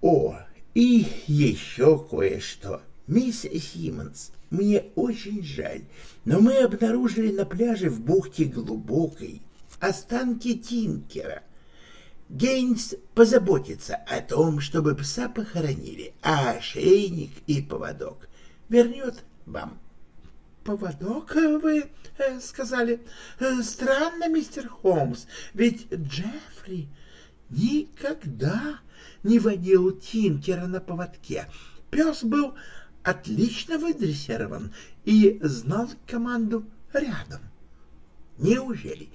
О, и еще кое-что. Мисс Симмонс, мне очень жаль, но мы обнаружили на пляже в бухте Глубокой останки Тинкера. Гейнс позаботится о том, чтобы пса похоронили, а ошейник и поводок вернет вам. «Поводок, вы э, сказали? Э, странно, мистер Холмс, ведь Джеффри никогда не водил Тинкера на поводке. Пес был отлично выдрессирован и знал команду рядом. Неужели?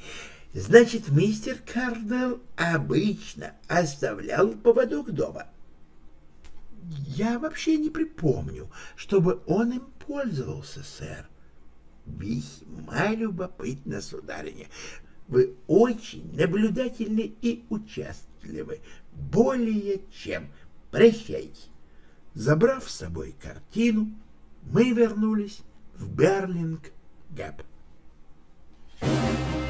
Значит, мистер Кардел обычно оставлял поводок дома. Я вообще не припомню, чтобы он им пользовался, сэр. Весьма любопытно, сударыня. Вы очень наблюдательны и участливы. Более чем. Прощайте. Забрав с собой картину, мы вернулись в Берлинг-Гэп. Thank you.